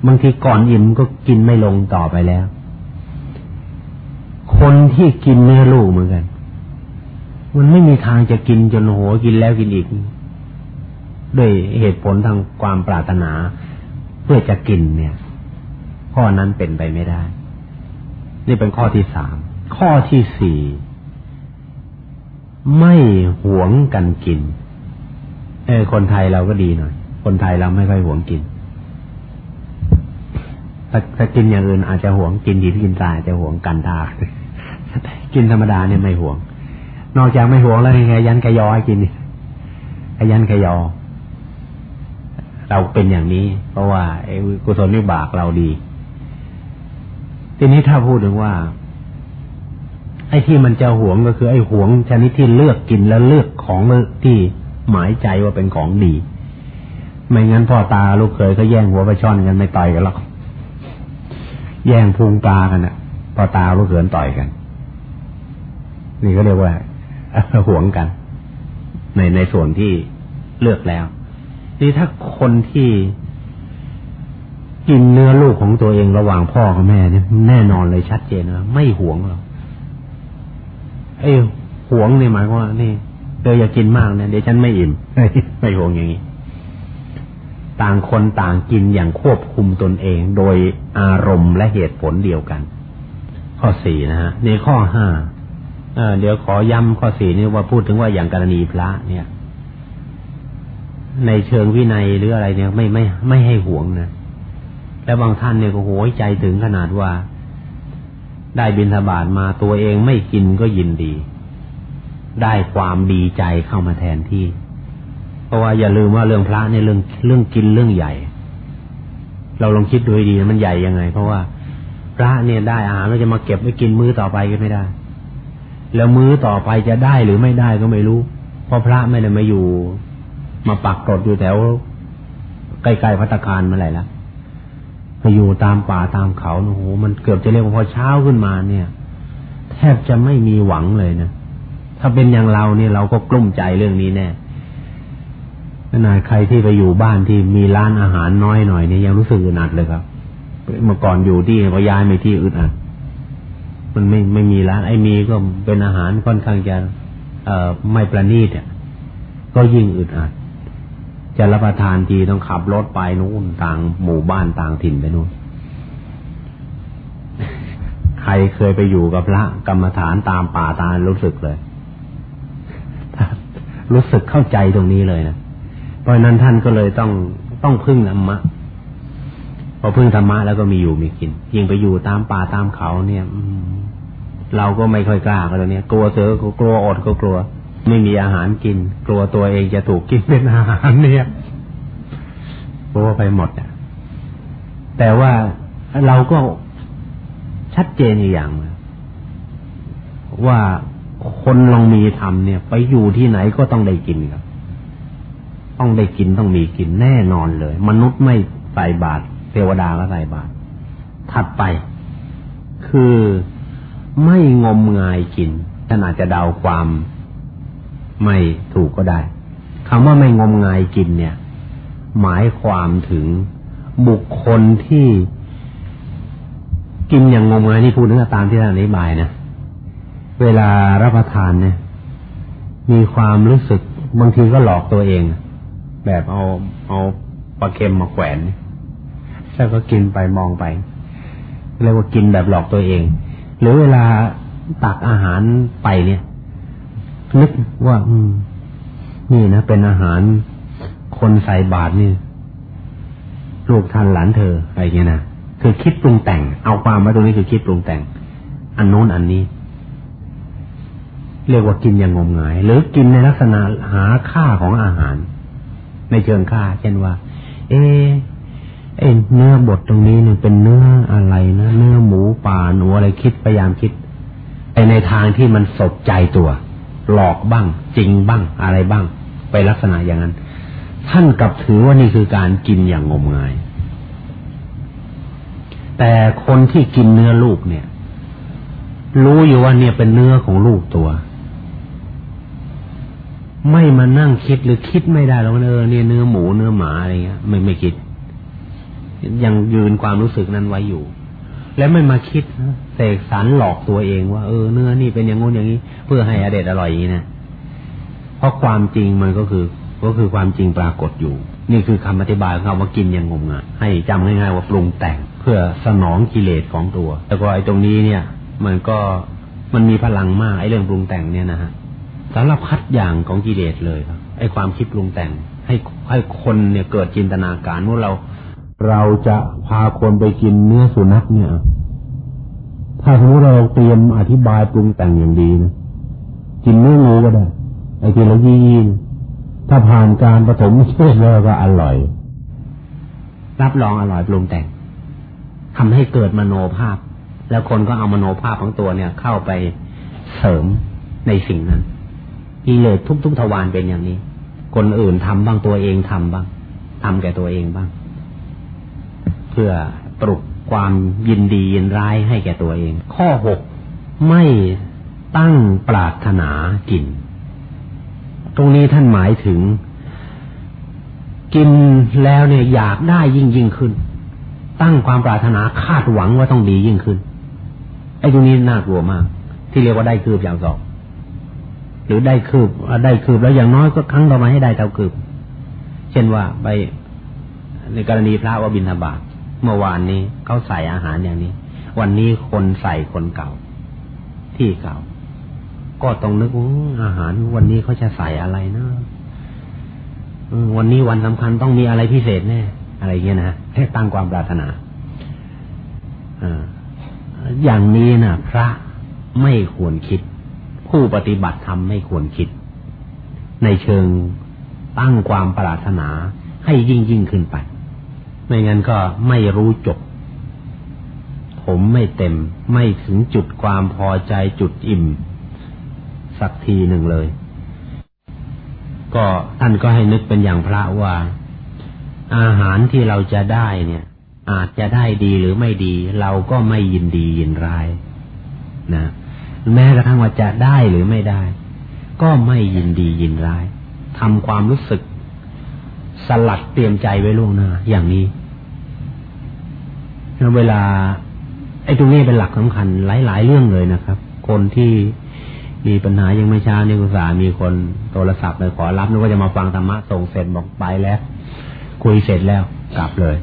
บางทีก่อนอิ่มก็กินไม่ลงต่อไปแล้ว คนที่กินเนื้อลูกเหมือนกัน มันไม่มีทางจะกินจนหัวกินแล้วกินอีก ด้วยเหตุผลทางความปรารถนา เพื่อจะกินเนี่ย ข้อนั้นเป็นไปไม่ได้ นี่เป็นข้อที่สามข้อที่สี่ไม่หวงกันกิน เออคนไทยเราก็ดีหน่อย คนไทยเราไม่ค่อยหวงกินถ้าถ้ากินอย่างอื่นอาจจะหวงกินดีที่กินตายจะหวงกันดากินธรรมดาเนี่ยไม่หวง นอกจากไม่หวงแล้วยังไงยันกยอให้กินขยันขยอ เราเป็นอย่างนี้ เพราะว่าไอ้กุศลวิบากเราดี ทีนี้ถ้าพูดถึงว่า ไอ้ที่มันจะหวงก็คือ ไอ้หวงชนิดที่เลือกกินแล้วเลือกของที่หมายใจว่าเป็นของดี ไม่งั้นพ่อตาลูกเคยก็แย่งหัวไปช่อนกันไม่ต่อยกันหรอกแย่งพุงปลากันอะพ่อตาลูกเขินต่อยกัน นี่ก็เรียกว่า ห่วงกัน ในในส่วนที่เลือกแล้ว นี่ถ้าคนที่กินเนื้อลูกของตัวเองระหว่างพ่อกับแม่เนี่ยแน่นอนเลยชัดเจนว่าไม่หวงหรอกไอ้หวงเนี่ยหมายว่านี่เธออย่ากินมากนะเดี๋ยวฉันไม่อิ่มไม่หวงอย่างนี้ต่างคนต่างกินอย่างควบคุมตนเอง โดยอารมณ์และเหตุผลเดียวกัน ข้อสี่นะฮะในข้อห้า เดี๋ยวขอย้ำข้อสี่นี่ว่าพูดถึงว่าอย่างกรณีพระ เนี่ย ในเชิงวินัยหรืออะไรเนี่ย ไม่ไม่ไม่ให้ห่วงนะแล้วบางท่านเนี่ยก็โหยใจถึงขนาดว่า ได้บิณฑบาตมาตัวเองไม่กินก็ยินดี ได้ความดีใจเข้ามาแทนที่ เพราะว่าอย่าลืมว่าเรื่องพระเนี่ยเรื่องเรื่องกินเรื่องใหญ่ เราลองคิดดูดีมันใหญ่ยังไง เพราะว่าพระเนี่ยได้อาหารเราจะมาเก็บไว้กินมื้อต่อไปก็ไม่ได้ แล้วมื้อต่อไปจะได้หรือไม่ได้ก็ไม่รู้ เพราะพระไม่ได้มาอยู่ มาปักกดอยู่แถวใกล้ๆพัตคารมาไหนละมาอยู่ตามป่าตามเขาโอ้โหมันเกือบจะเรียกว่าพอเช้าขึ้นมาเนี่ย แทบจะไม่มีหวังเลยนะถ้าเป็นอย่างเราเนี่ยเราก็กลุ้มใจเรื่องนี้แน่ขนาดใครที่ไปอยู่บ้านที่มีร้านอาหารน้อยหน่อยเนี่ยยังรู้สึกอึดอัดเลยครับ เมื่อก่อนอยู่ที่พย้ายไปที่อึดอัด มันไม่ไม่มีร้านไอ้มีก็เป็นอาหารค่อนข้างจะเอ่อไม่ประณีตอะก็ยิ่งอึดอัดจะรับประทานทีต้องขับรถไปนู่นต่างหมู่บ้านต่างถิ่นไปนู่น ใครเคยไปอยู่กับพระกรรมฐานตามป่าตารู้สึกเลย รู้สึกเข้าใจตรงนี้เลยนะ เพราะนั้นท่านก็เลยต้องต้องพึ่งธรรมะ พอพึ่งธรรมะแล้วก็มีอยู่มีกิน ยิ่งไปอยู่ตามป่าตามเขาเนี่ย เราก็ไม่ค่อยกล้าก็ตอนนี้กลัวเสือก็กลัวอดก็กลัว ไม่มีอาหารกิน กลัวตัวเองจะถูกกินเป็นอาหารเนี่ยกลัวไปหมดอะแต่ว่าเราก็ชัดเจนอย่าง ว่าคนลองมีทำเนี่ย ไปอยู่ที่ไหนก็ต้องได้กินครับต้องได้กินต้องมีกินแน่นอนเลย มนุษย์ไม่ใส่บาตรเทวดาก็ใส่บาตรถัดไป คือ ไม่งมงายกินท่านอาจจะเดาความไม่ถูกก็ได้คำว่าไม่งมงายกินเนี่ย หมายความถึงบุคคลที่กินอย่างงมงายนี่พูดถึงตามที่ท่านอธิบายนะเวลารับประทานเนี่ย มีความรู้สึกบางทีก็หลอกตัวเอง แบบเอาเอาปลาเค็มมาแขวนแล้วก็กินไปมองไปเรียกว่ากินแบบหลอกตัวเอง หรือเวลาตักอาหารไปเนี่ยนึกว่า อืม นี่นะเป็นอาหารคนใส่บาตรนี่ลูกท่านหลานเธออะไรเงี้ยนะคือคิดปรุงแต่ง เอาความมาตรงนี้คือคิดปรุงแต่ง อันโน้นอันนี้ เรียกว่ากินอย่างงมงาย หรือกินในลักษณะหาค่าของอาหาร ในเชิงค่า เช่นว่า เอ เอเนื้อบดตรงนี้เนี่ยเป็นเนื้ออะไรนะเนื้อหมูป่าหนูอะไรคิดพยายามคิดไปในทางที่มันสดใจตัว หลอกบ้าง จริงบ้างอะไรบ้าง ไปลักษณะอย่างนั้น ท่านกลับถือว่านี่คือการกินอย่างงมงาย แต่คนที่กินเนื้อลูกเนี่ย รู้อยู่ว่าเนี่ยเป็นเนื้อของลูกตัว ไม่มานั่งคิดหรือคิดไม่ได้แล้วเออเนี่ยเนื้อหมูเนื้อหมาอะไรเงี้ย ไม่ไม่คิด ยังยืนความรู้สึกนั้นไว้อยู่ แล้วไม่มาคิดเสกสรรหลอกตัวเองว่าเออเนื้อนี่เป็นอย่างงู้นอย่างนี้ เพื่อให้อเด็ดอร่อยอย่างนี้นะเพราะความจริงมันก็คือ ก็คือความจริงปรากฏอยู่ นี่คือคำอธิบายของคำว่ากินอย่างงมงายให้จำง่ายๆว่าปรุงแต่งเพื่อสนองกิเลสของตัว แล้วก็ไอ้ตรงนี้เนี่ย มันก็มันมีพลังมากไอ้เรื่องปรุงแต่งเนี่ยนะฮะสารพัดอย่างของกิเลสเลยครับไอ้ความคิดปรุงแต่งใให้ให้คนเนี่ยเกิดจินตนาการว่าเรา เราจะพาคนไปกินเนื้อสุนัขเนี่ย ถ้าสมมติเราเตรียมอธิบายปรุงแต่งอย่างดีนะกินเนื้องูก็ได้ไอ้ทีละยี่ยี่ถ้าผ่านการผสมเชื่อแล้วก็อร่อย รับรองอร่อยปรุงแต่งทำให้เกิดมโนภาพ แล้วคนก็เอามโนภาพของตัวเนี่ย เข้าไปเสริมในสิ่งนั้นกิเลสทุกๆทวารเป็นอย่างนี้ คนอื่นทำบ้างตัวเองทำบ้างทำแก่ตัวเองบ้าง พื่อปลุกความยินดียินร้ายให้แก่ตัวเอง ข้อหกไม่ตั้งปรารถนากิน ตรงนี้ท่านหมายถึง กินแล้วเนี่ยอยากได้ยิ่งยิ่งขึ้น ตั้งความปรารถนาคาดหวังว่าต้องดียิ่งขึ้นไอ้ตรงนี้น่ากลัวมาก ที่เรียกว่าได้คืบอย่างสองหรือได้คืบได้คืบแล้วอย่างน้อยก็ครั้งต่อมาให้ได้เท่าคืบ เช่นว่าไปในกรณีพระว่าบินทบาท เมื่อวานนี้เขาใส่อาหารอย่างนี้ วันนี้คนใส่คนเก่า ที่เก่า ก็ต้องนึกว่าอาหาร วันนี้เขาจะใส่อะไรนะวันนี้วันสำคัญต้องมีอะไรพิเศษแน่อะไรเงี้ยนะแค่ตั้งความปรารถนาอย่างนี้นะพระไม่ควรคิด ผู้ปฏิบัติธรรมไม่ควรคิด ในเชิงตั้งความปรารถนาให้ยิ่งยิ่งขึ้นไป ไม่งั้นก็ไม่รู้จบ ผมไม่เต็ม ไม่ถึงจุดความพอใจจุดอิ่ม สักทีหนึ่งเลย ก็ท่านก็ให้นึกเป็นอย่างพระว่า อาหารที่เราจะได้เนี่ย อาจจะได้ดีหรือไม่ดี เราก็ไม่ยินดียินร้าย นะแม้กระทั่งว่าจะได้หรือไม่ได้ ก็ไม่ยินดียินร้ายทำความรู้สึก สลัดเตรียมใจไว้ล่วงหน้าอย่างนี้ เวลา ไอ้ตรงนี้เป็นหลักสำคัญหลาย ๆ เรื่องเลยนะครับ คนที่มีปัญหายังไม่ช้านี่กุศามีคนโทรศัพท์เลยขอรับนึกว่าจะมาฟังธรรมะส่งเสร็จบอกไปแล้ว คุยเสร็จแล้วกลับเลย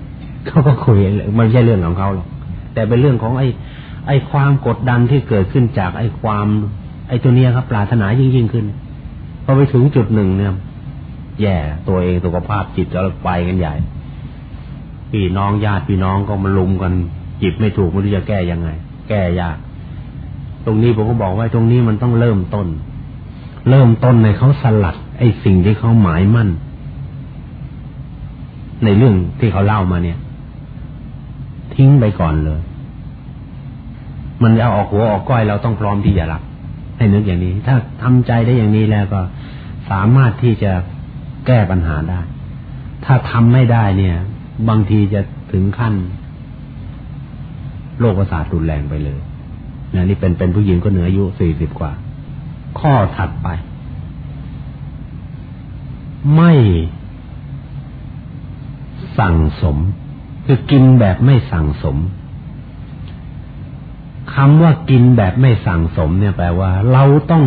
เขาก็คุยมันไม่ใช่เรื่องของเขาหรอกแต่เป็นเรื่องของไอ้ไอ้ความกดดันที่เกิดขึ้นจากไอ้ความ ไอ้ตัวเนี้ยครับปรารถนายิ่งยิ่งขึ้นพอไปถึงจุดหนึ่งเนี่ย แย่ ตัวเองสุขภาพจิตจะไปกันใหญ่ พี่น้องญาติพี่น้องก็มาลุมกันจิตไม่ถูกไม่รู้จะแก้ยังไง แก้ยาก ตรงนี้ผมก็บอกว่าตรงนี้มันต้องเริ่มต้น เริ่มต้นในเขาสลัด ไอ้สิ่งที่เขาหมายมั่น ในเรื่องที่เขาเล่ามาเนี่ย ทิ้งไปก่อนเลย มันจะอออกหัวออกก้อยเราต้องพร้อมที่จะรับ ให้นึกอย่างนี้ ถ้าทำใจได้อย่างนี้แล้วก็สามารถที่จะแก้ปัญหาได้ ถ้าทำไม่ได้เนี่ย บางทีจะถึงขั้นโรคประสาทรุนแรงไปเลยนะนี่เป็นเป็นผู้หญิงก็เหนืออายุสี่สิบกว่า ข้อถัดไป ไม่สั่งสม คือกินแบบไม่สั่งสมคำว่ากินแบบไม่สั่งสม เนี่ยแปลว่า เราต้อง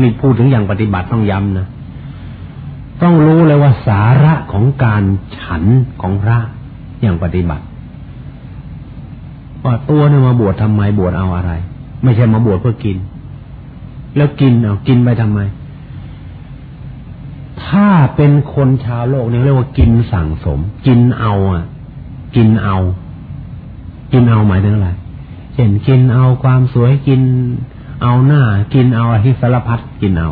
มีพูดถึงอย่างปฏิบัติต้องย้ำนะต้องรู้เลยว่าสาระของการฉันของพระ อย่างปฏิบัติว่าตัวเนี่ยมาบวชทำไมบวชเอาอะไร ไม่ใช่มาบวชเพื่อกิน แล้วกินเอากินไปทำไม ถ้าเป็นคนชาวโลกเนี่ยเรียกว่ากินสั่งสม กินเอา อะ กินเอา กินเอาหมายถึงอะไรเช่นกินเอาความสวยกิน เอาหน้า กินเอาอะไรสารพัดกินเอา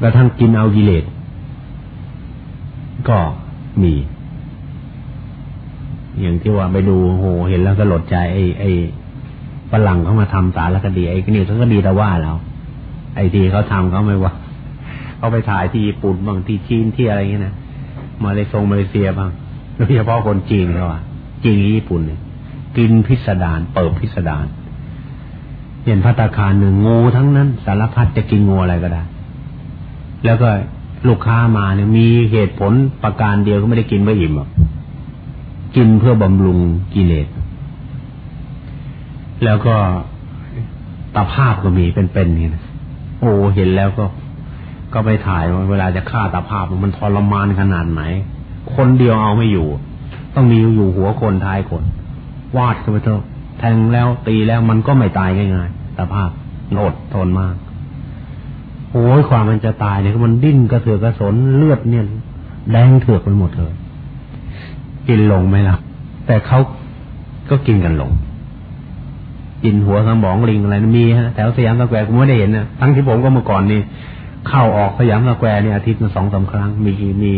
กระทั่งกินเอากิเลสก็ มี อย่างที่ว่าไปดูโหเห็นแล้วก็หลดใจ ไอ้ไอ้ฝรั่งเขามาทำสารคดีไอ้นี่เขาก็ดีแต่ว่าเรา ไอ้ที่เขาทำเขาไม่ว่าเขาไปถ่ายที่ญี่ปุ่นบางที่จีนที่อะไรเงี้ยนะมาเลเซียมาเลเซียบ้างโดยเฉพาะคนจีนเขาว่าจีนญี่ปุ่นเนี่ยกินพิสดารเปิดพิสดารเห็นพัตคารหนึ่งงูทั้งนั้น สารพัดจะกินงูอะไรก็ได้ แล้วก็ ลูกค้ามาเนี่ยมีเหตุผลประการเดียวก็ไม่ได้กินไม่อิ่มหรอกกินเพื่อบำรุงกิเลสแล้วก็ตาภาพก็มีเป็นๆนี่นะโอ้เห็นแล้วก็ ก็ไปถ่ายเวลาจะฆ่าตะพาบมันทรมานขนาดไหน คนเดียวเอาไม่อยู่ ต้องมีอยู่หัวคนท้ายคน ฟาดกันไปเถอะแทงแล้วตีแล้วมันก็ไม่ตายง่ายๆตะพาบโคตรทนมาก โอ้ยความมันจะตายเนี่ยมันดิ้นกระเถือกกระสนเลือดเนี่ยแดงเถือกไปหมดเลย กินลงไหมล่ะ แต่เขาก็กินกันลง กินหัวสมองลิงอะไรมีฮะแถวสยามสแควร์ผมไม่ได้เห็นนะทั้งที่ผมก็เมื่อก่อนนี่เข้าออกสยามสแควร์เนี่ยอาทิตย์ละสองสามครั้ง มีมี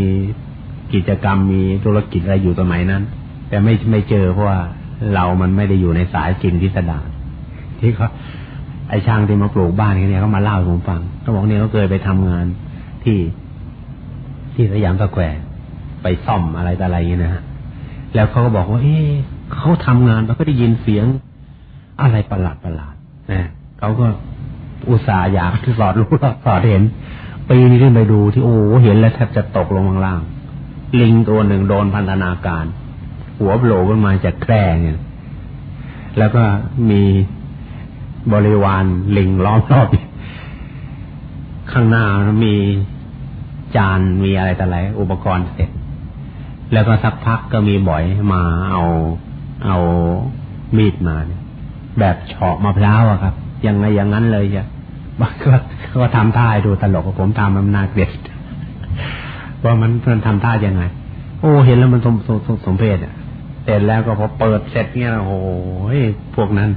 กิจกรรมมีธุรกิจอะไรอยู่สมัยนั้น แต่ไม่ไม่เจอเพราะว่าเรามันไม่ได้อยู่ในสายกินพิสดารที่เขา ไอ้ช่างที่มาปลูกบ้านเนี่ยเขามาเล่าให้ผมฟังเขาบอกเนี่ยเขาเคยไปทำงานที่ที่สยามสแควร์ไปซ่อมอะไรต่ออะไรเงี้ยนะฮะแล้วเขาก็บอกว่า เอ๊เขาทำงานเขาก็ได้ยินเสียงอะไรประหลาดประหลาดนะเขาก็อุตส่าห์อยากสอดรู้สอดเห็นปีนี้ขึ้นไปดูที่โอ้เห็นแล้วแทบจะตกลงข้างล่าง ลิงตัวหนึ่งโดนพันธนาการ หัวโผล่ขึ้นมาจากแคร่เนี่ยแล้วก็มี บริวารลิงล้อมรอบข้างหน้ามีจานมีอะไรต่ออะไรอุปกรณ์เสร็จ แล้วก็สักพักก็มีบ่อยมาเอาเอามีดมาเนี่ยแบบเฉาะมะพร้าวอะครับ ยังไงอย่างนั้นเลยจ้ะบางก็ก็ทำท่าให้ดูตลกผมตามมันนาเกลียดว่ามันมันทำท่ายังไง โอ้เห็นแล้วมันสมสมสมเพศอะเสร็จแล้วก็พอเปิดเสร็จเนี่ยโอ้โหพวกนั้น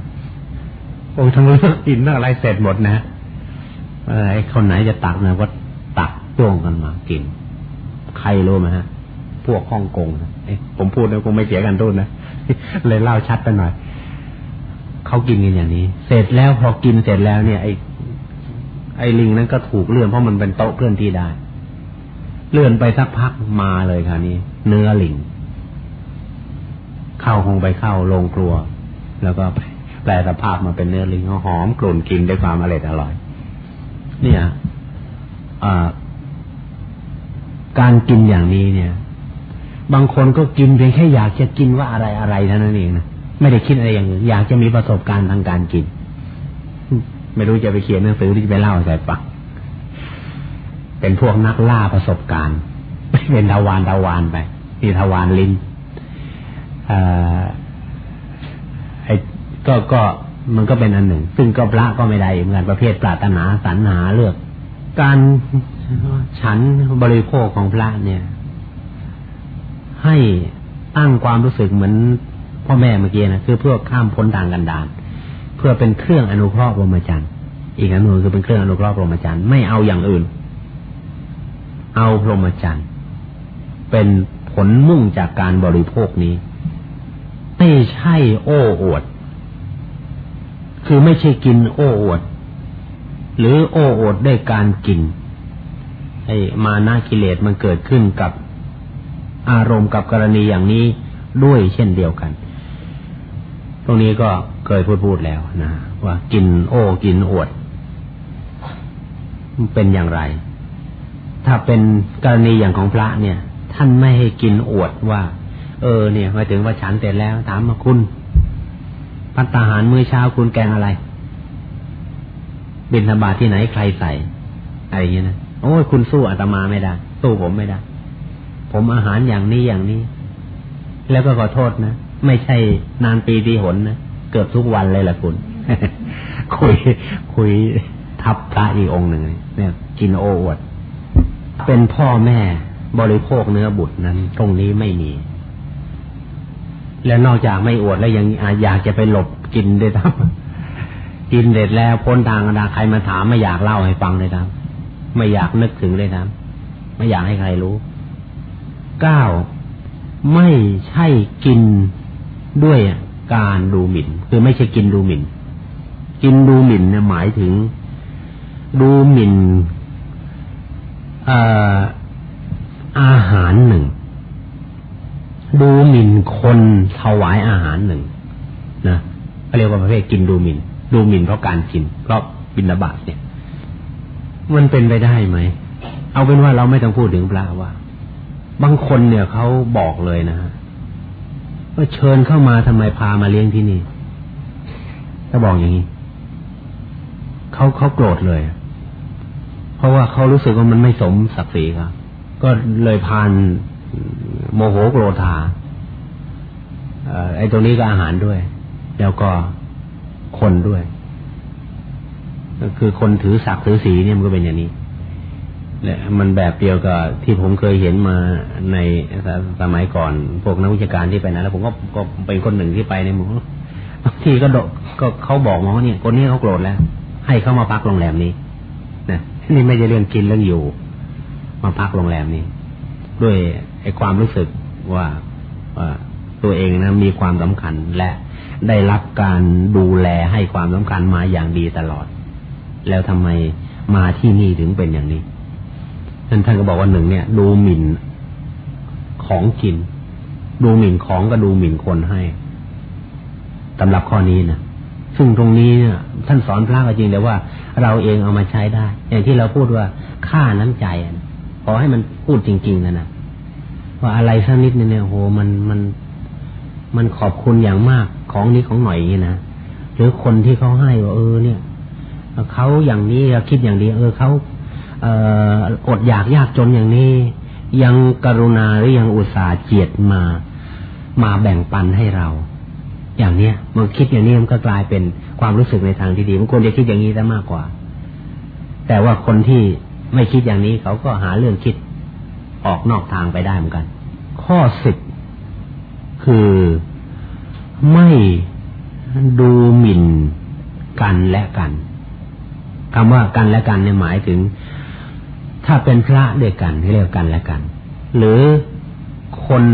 โอ้ทั้งเลือกกินทั้งอะไรเสร็จหมดนะอะไรคนไหนจะตักนะก็ตักจ้วงกันมากิน ใครรู้ไหมฮะ พวกฮ่องกงนะผมพูดแล้วคงไม่เสียกันตุ้นนะเลยเล่าชัดไปหน่อยเขากินกันอย่างนี้ เสร็จแล้วพอกินเสร็จแล้วเนี่ย ไอ้ไอ้ลิงนั้นก็ถูกเลื่อนเพราะมันเป็นโต๊ะเคลื่อนที่ได้ เลื่อนไปสักพักมาเลยค่ะนี่เนื้อลิง เข้าห้องไปเข้าโรงครัว แล้วก็แแปลสภาพมาเป็นเนื้อลิงหอมกลุ่นกินด้วยความอร่อยอร่อย เนี่ยการกินอย่างนี้เนี่ย บางคนก็กินเพียงแค่อยากจะกินว่าอะไรอะไรเท่านั้นเองนะไม่ได้คิดอะไรอย่างอื่นอยากจะมีประสบการณ์ทางการกิน ไม่รู้จะไปเขียนหนังสือหรือจะไปเล่าใส่ปักเป็นพวกนักล่าประสบการณ์เป็นทวารทวารไปมีทวารลิ้น ก็ก็มันก็เป็นอันหนึ่ง ซึ่งก็พระก็ไม่ได้เหมือนกันประเภทปรารถนาสรรหาเลือก การฉันบริโภคของพระเนี่ย ให้ตั้งความรู้สึกเหมือนพ่อแม่เมื่อกี้นะคือเพื่อข้ามพ้นทางกันดานเพื่อเป็นเครื่องอนุเคราะห์พรหมจรรย์อีกอันหนึ่งคือเป็นเครื่องอนุเคราะห์พรหมจรรย์ไม่เอาอย่างอื่น เอาพรหมจรรย์เป็นผลมุ่งจากการบริโภคนี้ ไม่ใช่โอ้อวด คือไม่ใช่กินโอ้อวด หรือโอ้อวดด้วยการกิน ไอ้มานากิเลสมันเกิดขึ้นกับอารมณ์กับกรณีอย่างนี้ด้วยเช่นเดียวกัน ตรงนี้ก็เคยพูดพูดแล้วนะว่ากินโอ้กินอวด เป็นอย่างไร ถ้าเป็นกรณีอย่างของพระเนี่ย ท่านไม่ให้กินอวดว่า เออ เนี่ยมาถึงว่าฉันเสร็จแล้วถามมาคุณ พัตตาหารมื้อเช้าคุณแกงอะไร บินธบาตที่ไหนใครใส่อะไรอย่างเงี้ยนะโอ้ยคุณสู้อาตมาไม่ได้ สู้ผมไม่ได้ ผมอาหารอย่างนี้อย่างนี้ แล้วก็ขอโทษนะ ไม่ใช่นานปีดีหนนะเกือบทุกวันเลยล่ะคุณ คุย คุยทับพระอีกองหนึ่งเนี่ย กินโอ้อวด เป็นพ่อแม่บริโภคเนื้อบุตรนั้น ตรงนี้ไม่มี แล้วนอกจากไม่อวดแล้วยังอยากจะไปหลบกินด้ทั้งกินเด็ดแล้วพ้นทางกระดาใครมาถามไม่อยากเล่าให้ฟังเลยทั้งไม่อยากนึกถึงเลยทั้งไม่อยากให้ใครรู้เก้าไม่ใช่กินด้วยการดูหมิ่น คือไม่ใช่กินดูหมิ่น กินดูหมิ่นเนี่ยหมายถึง ดูหมิ่นอาหารหนึ่ง ดูหมิ่นคนถวายอาหารหนึ่งนะเขาเรียกว่าประเภทกินดูหมิ่น ดูหมิ่นเพราะการกิน เพราะบินบาตเนี่ย มันเป็นไปได้ไหม เอาเป็นว่าเราไม่ต้องพูดถึงปลาว่า บางคนเนี่ยเขาบอกเลยนะว่าเชิญเข้ามาทำไมพามาเลี้ยงที่นี่ถ้าบอกอย่างนี้เขาเขาโกรธเลย เพราะว่าเขารู้สึกว่ามันไม่สมศักดิ์ศรีครับก็เลยพาน โมโหโกรธาไอ้ตรงนี้ก็อาหารด้วย แล้วก็คนด้วยคือคนถือศักดิ์ถือสีเนี่ยมันก็เป็นอย่างนี้และมันแบบเดียวกับที่ผมเคยเห็นมาในสมัยก่อน พวกนักวิชาการที่ไปนะแล้วผมก็ก็เป็นคนหนึ่งที่ไปในหมู่บางทีก็ดก็เขาบอกมอเนี่ย คนนี้เขาโกรธแล้ว ให้เขามาพักโรงแรมนี้นะนี่ไม่ใช่เรื่องกินเรื่องอยู่ มาพักโรงแรมนี้ ด้วย ไอ้ความรู้สึกว่าว่าตัวเองนะมีความสำคัญและได้รับการดูแลให้ความสำคัญมาอย่างดีตลอด แล้วทำไมมาที่นี่ถึงเป็นอย่างนี้ท่านท่านก็บอกว่าหนึ่งเนี่ย ดูหมิ่นของกิน ดูหมิ่นของก็ดูหมิ่นคนให้สำหรับข้อนี้นะซึ่งตรงนี้เนี่ยท่านสอนพระก็จริงแต่ว่า เราเองเอามาใช้ได้ อย่างที่เราพูดว่าค่าน้ำใจขอให้มันพูดจริง ๆนะนะ ว่าอะไรสักนิดนึงเนี่ยโหมันมันมันขอบคุณอย่างมากของนี้ของหน่อยนี่นะหรือคนที่เขาให้ว่าเออ เนี่ยเขาอย่างนี้คิดอย่างดีเออเขาเอออดอยากยากจนอย่างนี้ ยังกรุณาหรือยังอุตส่าห์เจียดมา มาแบ่งปันให้เรา อย่างเนี้ยมันคิดอย่างนี้มันก็กลายเป็นความรู้สึกในทางที่ดีมันควรจะคิดอย่างนี้ได้มากกว่า แต่ว่าคนที่ไม่คิดอย่างนี้เขาก็หาเรื่องคิดออกนอกทางไปได้เหมือนกัน ข้อสิบคือไม่ดูหมิ่นกันและกันคำว่ากันและกันเนี่ยหมายถึง ถ้าเป็นพระด้วยกันที่เรียกกันและกัน หรือคน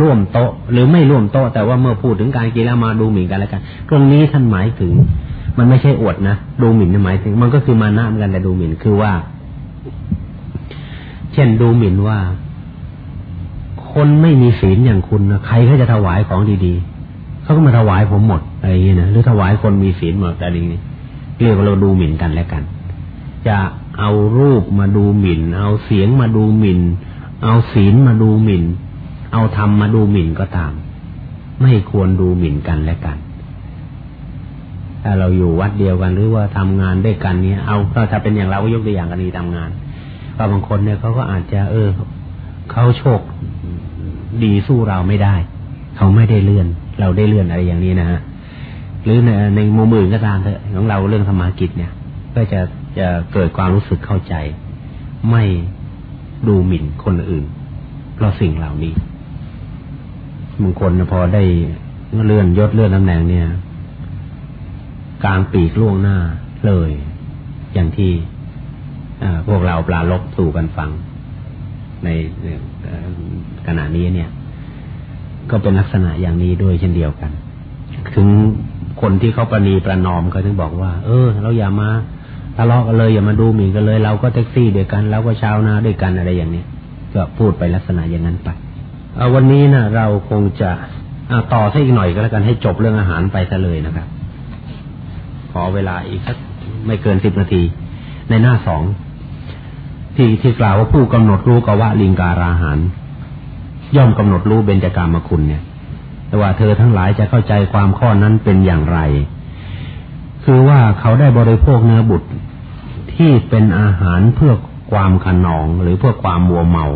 ร่วมโต๊ะ หรือไม่ร่วมโต๊ะ แต่ว่าเมื่อพูดถึงการกินแล้วมาดูหมิ่นกันและกันตรงนี้ท่านหมายถึง มันไม่ใช่อวดนะดูหมิ่นหมายถึง มันก็คือมานะเหมือนกันแต่ดูหมิ่นคือว่า เช่นดูหมิ่นว่า คนไม่มีศีลอย่างคุณนะใครเขาจะถวายของดีๆเขาก็มาถวายผมหมดอะไรอย่างนี้นะหรือถวายคนมีศีลหมดอะไรอย่างนี้เรียกว่าเราดูหมิ่นกันแล้วกัน จะเอารูปมาดูหมิ่น เอาเสียงมาดูหมิ่น เอาศีลมาดูหมิ่น เอาธรรมมาดูหมิ่นก็ตาม ไม่ควรดูหมิ่นกันและกัน ถ้าเราอยู่วัดเดียวกันหรือว่าทำงานด้วยกันเนี่ย เอาถ้าเป็นอย่างเราก็ยกตัวอย่างกันนี้ทำงานก็บางคนเนี่ยเขาก็อาจจะ เออเขาโชค ดีสู้เราไม่ได้ เขาไม่ได้เลื่อน เราได้เลื่อนอะไรอย่างนี้นะฮะหรือในในมุมอื่นก็ตามเถอะของเราเรื่องธรรมากิจเนี่ย ก็จะจะเกิดความรู้สึกเข้าใจ ไม่ดูหมิ่นคนอื่น เพราะสิ่งเหล่านี้บางคนพอได้เลื่อนยศเลื่อนตำแหน่งเนี่ยกลางปีกล่วงหน้าเลย อย่างที่พวกเราปลาลบสู่กันฟัง ในขณะนี้เนี่ย ก็เป็นลักษณะอย่างนี้ด้วยเช่นเดียวกัน ถึงคนที่เขาประนีประนอมเขาถึงบอกว่า เออ เราอย่ามาทะเลาะกันเลยอย่ามาดูหมิ่นกันเลย เราก็แท็กซี่เด้วกันเราก็ชาวนาด้วยกันอะไรอย่างนี้ก็พูดไปลักษณะอย่างนั้นไปวันนี้นะเราคงจะต่อให้อีกหน่อยก็แล้วกันให้จบเรื่องอาหารไปซะเลยนะครับ ขอเวลาอีกสักไม่เกินสิบนาที ในหน้าสอง ที่ที่กล่าวว่าผู้กำหนดรู้กว่าลิงการาหารย่อมกำหนดรู้เบญจากามคุณเนี่ย แต่ว่าเธอทั้งหลายจะเข้าใจความข้อนั้นเป็นอย่างไร คือว่าเขาได้บริโภคเนื้อบุตรที่เป็นอาหารเพื่อความขนองหรือเพื่อความมัวเมา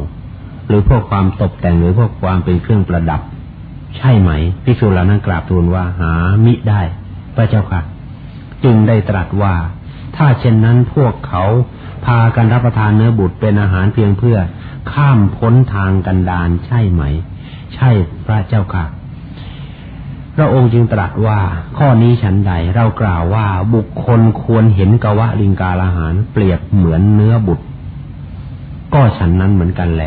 หรือเพื่อความตกแต่งหรือเพื่อความเป็นเครื่องประดับ ใช่ไหมพิสุลานั้นกราบทูลว่าหามิได้พระเจ้าค่ะ จึงได้ตรัสว่า ถ้าเช่นนั้นพวกเขา พากันรับประทานเนื้อบุตรเป็นอาหารเพียงเพื่อข้ามพ้นทางกันดานใช่ไหม ใช่พระเจ้าค่ะ พระองค์จึงตรัสว่าข้อนี้ฉันใดเรากล่าวว่าบุคคลควรเห็นกวะลิงกาลาหารเปรียบเหมือนเนื้อบุตร ก็ฉันนั้นเหมือนกันแล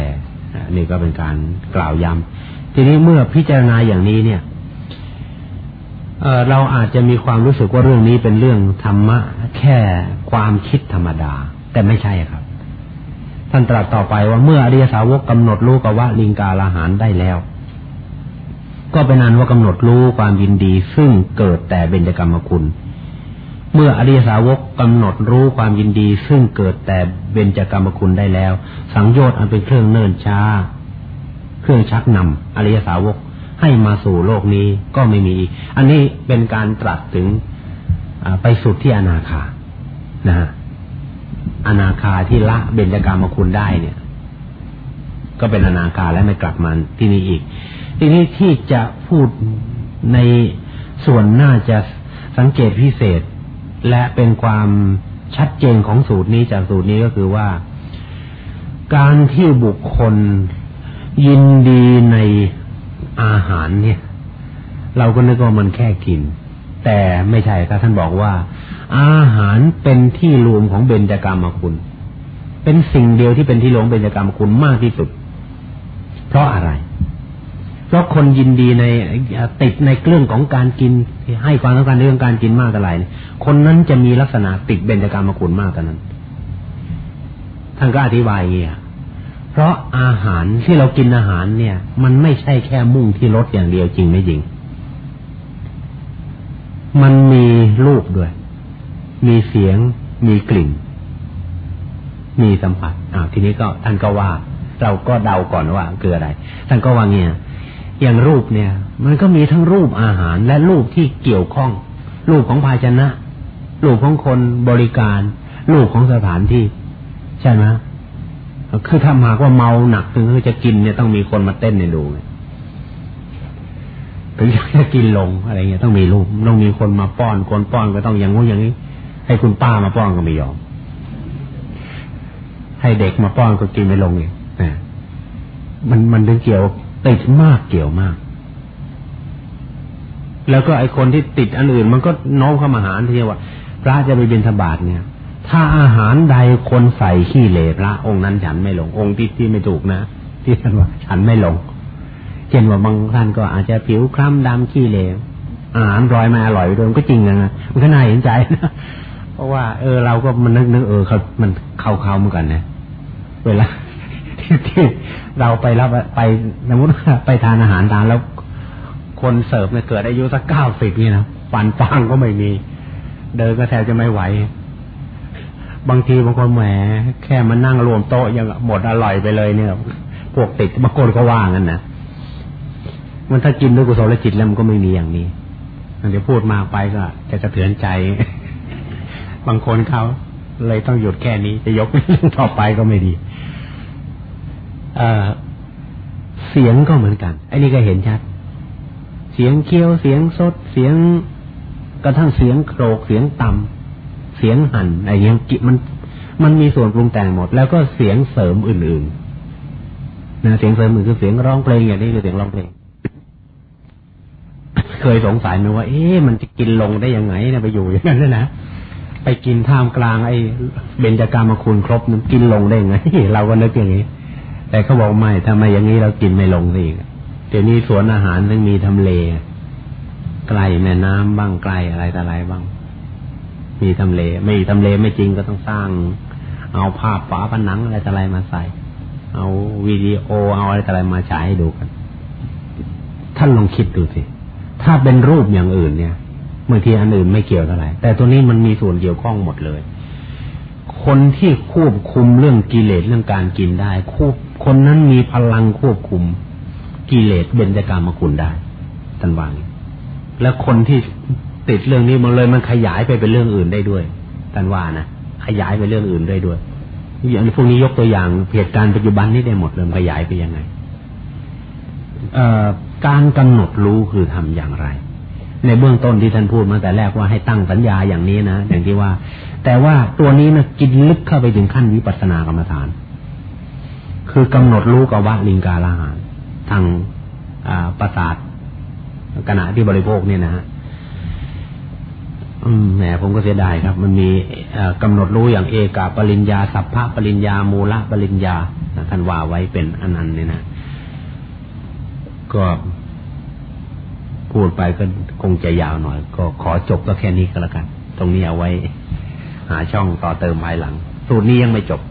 นี่ก็เป็นการกล่าวย้ำทีนี้เมื่อพิจารณาอย่างนี้เนี่ยเเราอาจจะมีความรู้สึกว่าเรื่องนี้เป็นเรื่องธรรมะ แค่ความคิดธรรมดา แต่ไม่ใช่ครับ ท่านตรัสต่อไปว่าเมื่ออริยสาวกกำหนดรู้กับว่าลิงกาลาหารได้แล้ว ก็เป็นนั้นว่ากำหนดรู้ความยินดีซึ่งเกิดแต่เบญจกรรมคุณ เมื่ออริยสาวกกำหนดรู้ความยินดี ซึ่งเกิดแต่เบญจกรรมคุณได้แล้ว สังโยชน์อันเป็นเครื่องเนิ่นช้า เครื่องชักนำอริยสาวกให้มาสู่โลกนี้ก็ไม่มี อันนี้เป็นการตรัสถึงไปสุดที่อนาคานะฮะ อนาคาที่ละเบญจกรรมคุณได้เนี่ย ก็เป็นอนาคาและไม่กลับมาที่นี่อีก ทีนี้ที่จะพูดในส่วนน่าจะสังเกตพิเศษ และเป็นความชัดเจนของสูตรนี้จากสูตรนี้ก็คือว่า การที่บุคคลยินดีในอาหารเนี่ย เราก็นึกว่ามันแค่กิน แต่ไม่ใช่ครับท่านบอกว่า อาหารเป็นที่รวมของเบญจกรรมคุณ เป็นสิ่งเดียวที่เป็นที่รวมเบญจกรรมคุณมากที่สุด เพราะอะไร เพราะคนยินดีในติดในเรื่องของการกินให้ความสำคัญเรื่องการกินมากเท่าไหร่คนนั้นจะมีลักษณะติดเบญจกรรมคุณมากเท่านั้นท่านก็อธิบายอย่างนี้เพราะอาหารที่เรากินอาหารเนี่ย มันไม่ใช่แค่มุ่งที่รสอย่างเดียวจริงไม่จริง มันมีรูปด้วย มีเสียง มีกลิ่น มีสัมผัสอ่าทีนี้ก็ท่านก็ว่า เราก็เดาก่อนว่าคืออะไร ท่านก็ว่าเนี่ยอย่างรูปเนี่ย มันก็มีทั้งรูปอาหารและรูปที่เกี่ยวข้อง รูปของภาชนะ รูปของคนบริการ รูปของสถานที่ ใช่ไหมคือถ้าหากว่าเมาหนักถึงจะกินเนี่ยต้องมีคนมาเต้นในดู ถึงจะกินลงอะไรเงี้ยต้องมีรูปต้องมีคนมาป้อนคนป้อนก็ต้องอย่างงู้อย่างนี้ ให้คุณป้ามาป้อนก็ไม่ยอม ให้เด็กมาป้อนก็กินไม่ลงเองนะมันมันถึงเกี่ยวติดมากเกี่ยวมาก แล้วก็ไอคนที่ติดอันอื่น มันก็น้อมเข้ามาหาที่ว่า พระจะไปบิณฑบาตเนี่ย ถ้าอาหารใดคนใส่ขี้เหร่พระองค์นั้นฉันไม่ลง องค์ที่ที่ไม่ถูกนะ ที่ท่านว่าฉันไม่ลง ช่นว่าบางท่านก็อาจจะผิวคล้ำดำขี้เหร่อาหารรอยมาอร่อยไปด้วยมันก็จริงนะมันก็น่าเห็นใจนะเพราะว่า เออ เราก็มันนึกนึกเออเขามันเข้าเขาเหมือนกันนะเวลาที่เราไปรับไปสมมติไปทานอาหารทานแล้ว คนเสิร์ฟเนี่ยเกิดอายุสักเก้าสิบนี่นะปันปังก็ไม่มี เดินก็แทบจะไม่ไหว บางทีบางคนแหม แค่มานั่งรวมโต๊ะยังหมดอร่อยไปเลยเนี่ยพวกติดบางคนก็ว่างั้นนะ มันถ้ากินด้วยกุศลจิตแล้วมันก็ไม่มีอย่างนี้มันจะพูดมากไปก็จะกระเทือนใจ บางคนเขาเลยต้องหยุดแค่นี้จะยกเรื่องต่อไปก็ไม่ดีเออเสียงก็เหมือนกันไอ้นี่ก็เห็นชัด เสียงเคี้ยวเสียงสดเสียงกระทั่งเสียงโกรกเสียงต่ำเสียงหั่นอะไรเงี้ยมันมันมีส่วนปรุงแต่งหมด แล้วก็เสียงเสริมอื่นๆนะเสียงเสริมอื่นคือเสียงร้องเพลงอย่างนี้คือเสียงร้องเพลง เคยสงสัยไหมว่า เอ๊ะมันจะกินลงได้ยังไงเนะไปอยู่อย่างนั้นนะไปกินท่ามกลางไอ้เบญจากามคุณครบมันกินลงได้ยังไงเราก็นึกอย่างนี้ แต่เขาบอกไม่ทำไมอย่างนี้เรากินไม่ลงสิเดี๋ยวนี้สวนอาหารต้องมีทำเลใกล้แม่น้ำบ้างใกล้อะไรแต่ไรบ้าง มีทำเล ไม่ทำเลไม่จริงก็ต้องสร้าง เอาภาพฝาผนังอะไรแต่ไรมาใส่ เอาวิดีโอเอาอะไรแต่ไรมาฉายให้ดูกัน ท่านลองคิดดูสิ ถ้าเป็นรูปอย่างอื่นเนี่ยบางทีอันอื่นไม่เกี่ยวเท่าไหร่แต่ตัวนี้มันมีส่วนเกี่ยวข้องหมดเลย คนที่ควบคุมเรื่องกิเลสเรื่องการกินได้ควบคนนั้นมีพลังควบคุมกิเลสเบญจกรรมคุณได้ท่านวางและคนที่ติดเรื่องนี้มันเลยมันขยายไปเป็นเรื่องอื่นได้ด้วยท่านว่านะขยายไปเรื่องอื่นได้ด้วยอย่างพวกนี้ยกตัวอย่างเหตุการณ์ปัจจุบันนี้ได้หมดเลยขยายไปยังไงเอ่อ การกำหนดรู้คือทำอย่างไร ในเบื้องต้นที่ท่านพูดมาแต่แรกว่าให้ตั้งสัญญาอย่างนี้นะอย่างที่ว่า แต่ว่าตัวนี้นะกินลึกเข้าไปถึงขั้นวิปัสสนากรรมฐาน คือกำหนดรู้กับว่าลิงกาลาหารทางประสาทขณะที่บริโภคเนี่ยนะฮะแหมผมก็เสียดายครับ มันมีกำหนดรู้อย่างเอกาปริญญาสัพพะปริญญามูละปริญญาท่านว่าไว้เป็นอันนั้นเนี่ยนะก็ พูดไปก็คงจะยาวหน่อย ก็ขอจบก็แค่นี้ก็แล้วกัน ตรงนี้เอาไว้ หาช่องต่อเติมภายหลัง สูตรนี้ยังไม่จบ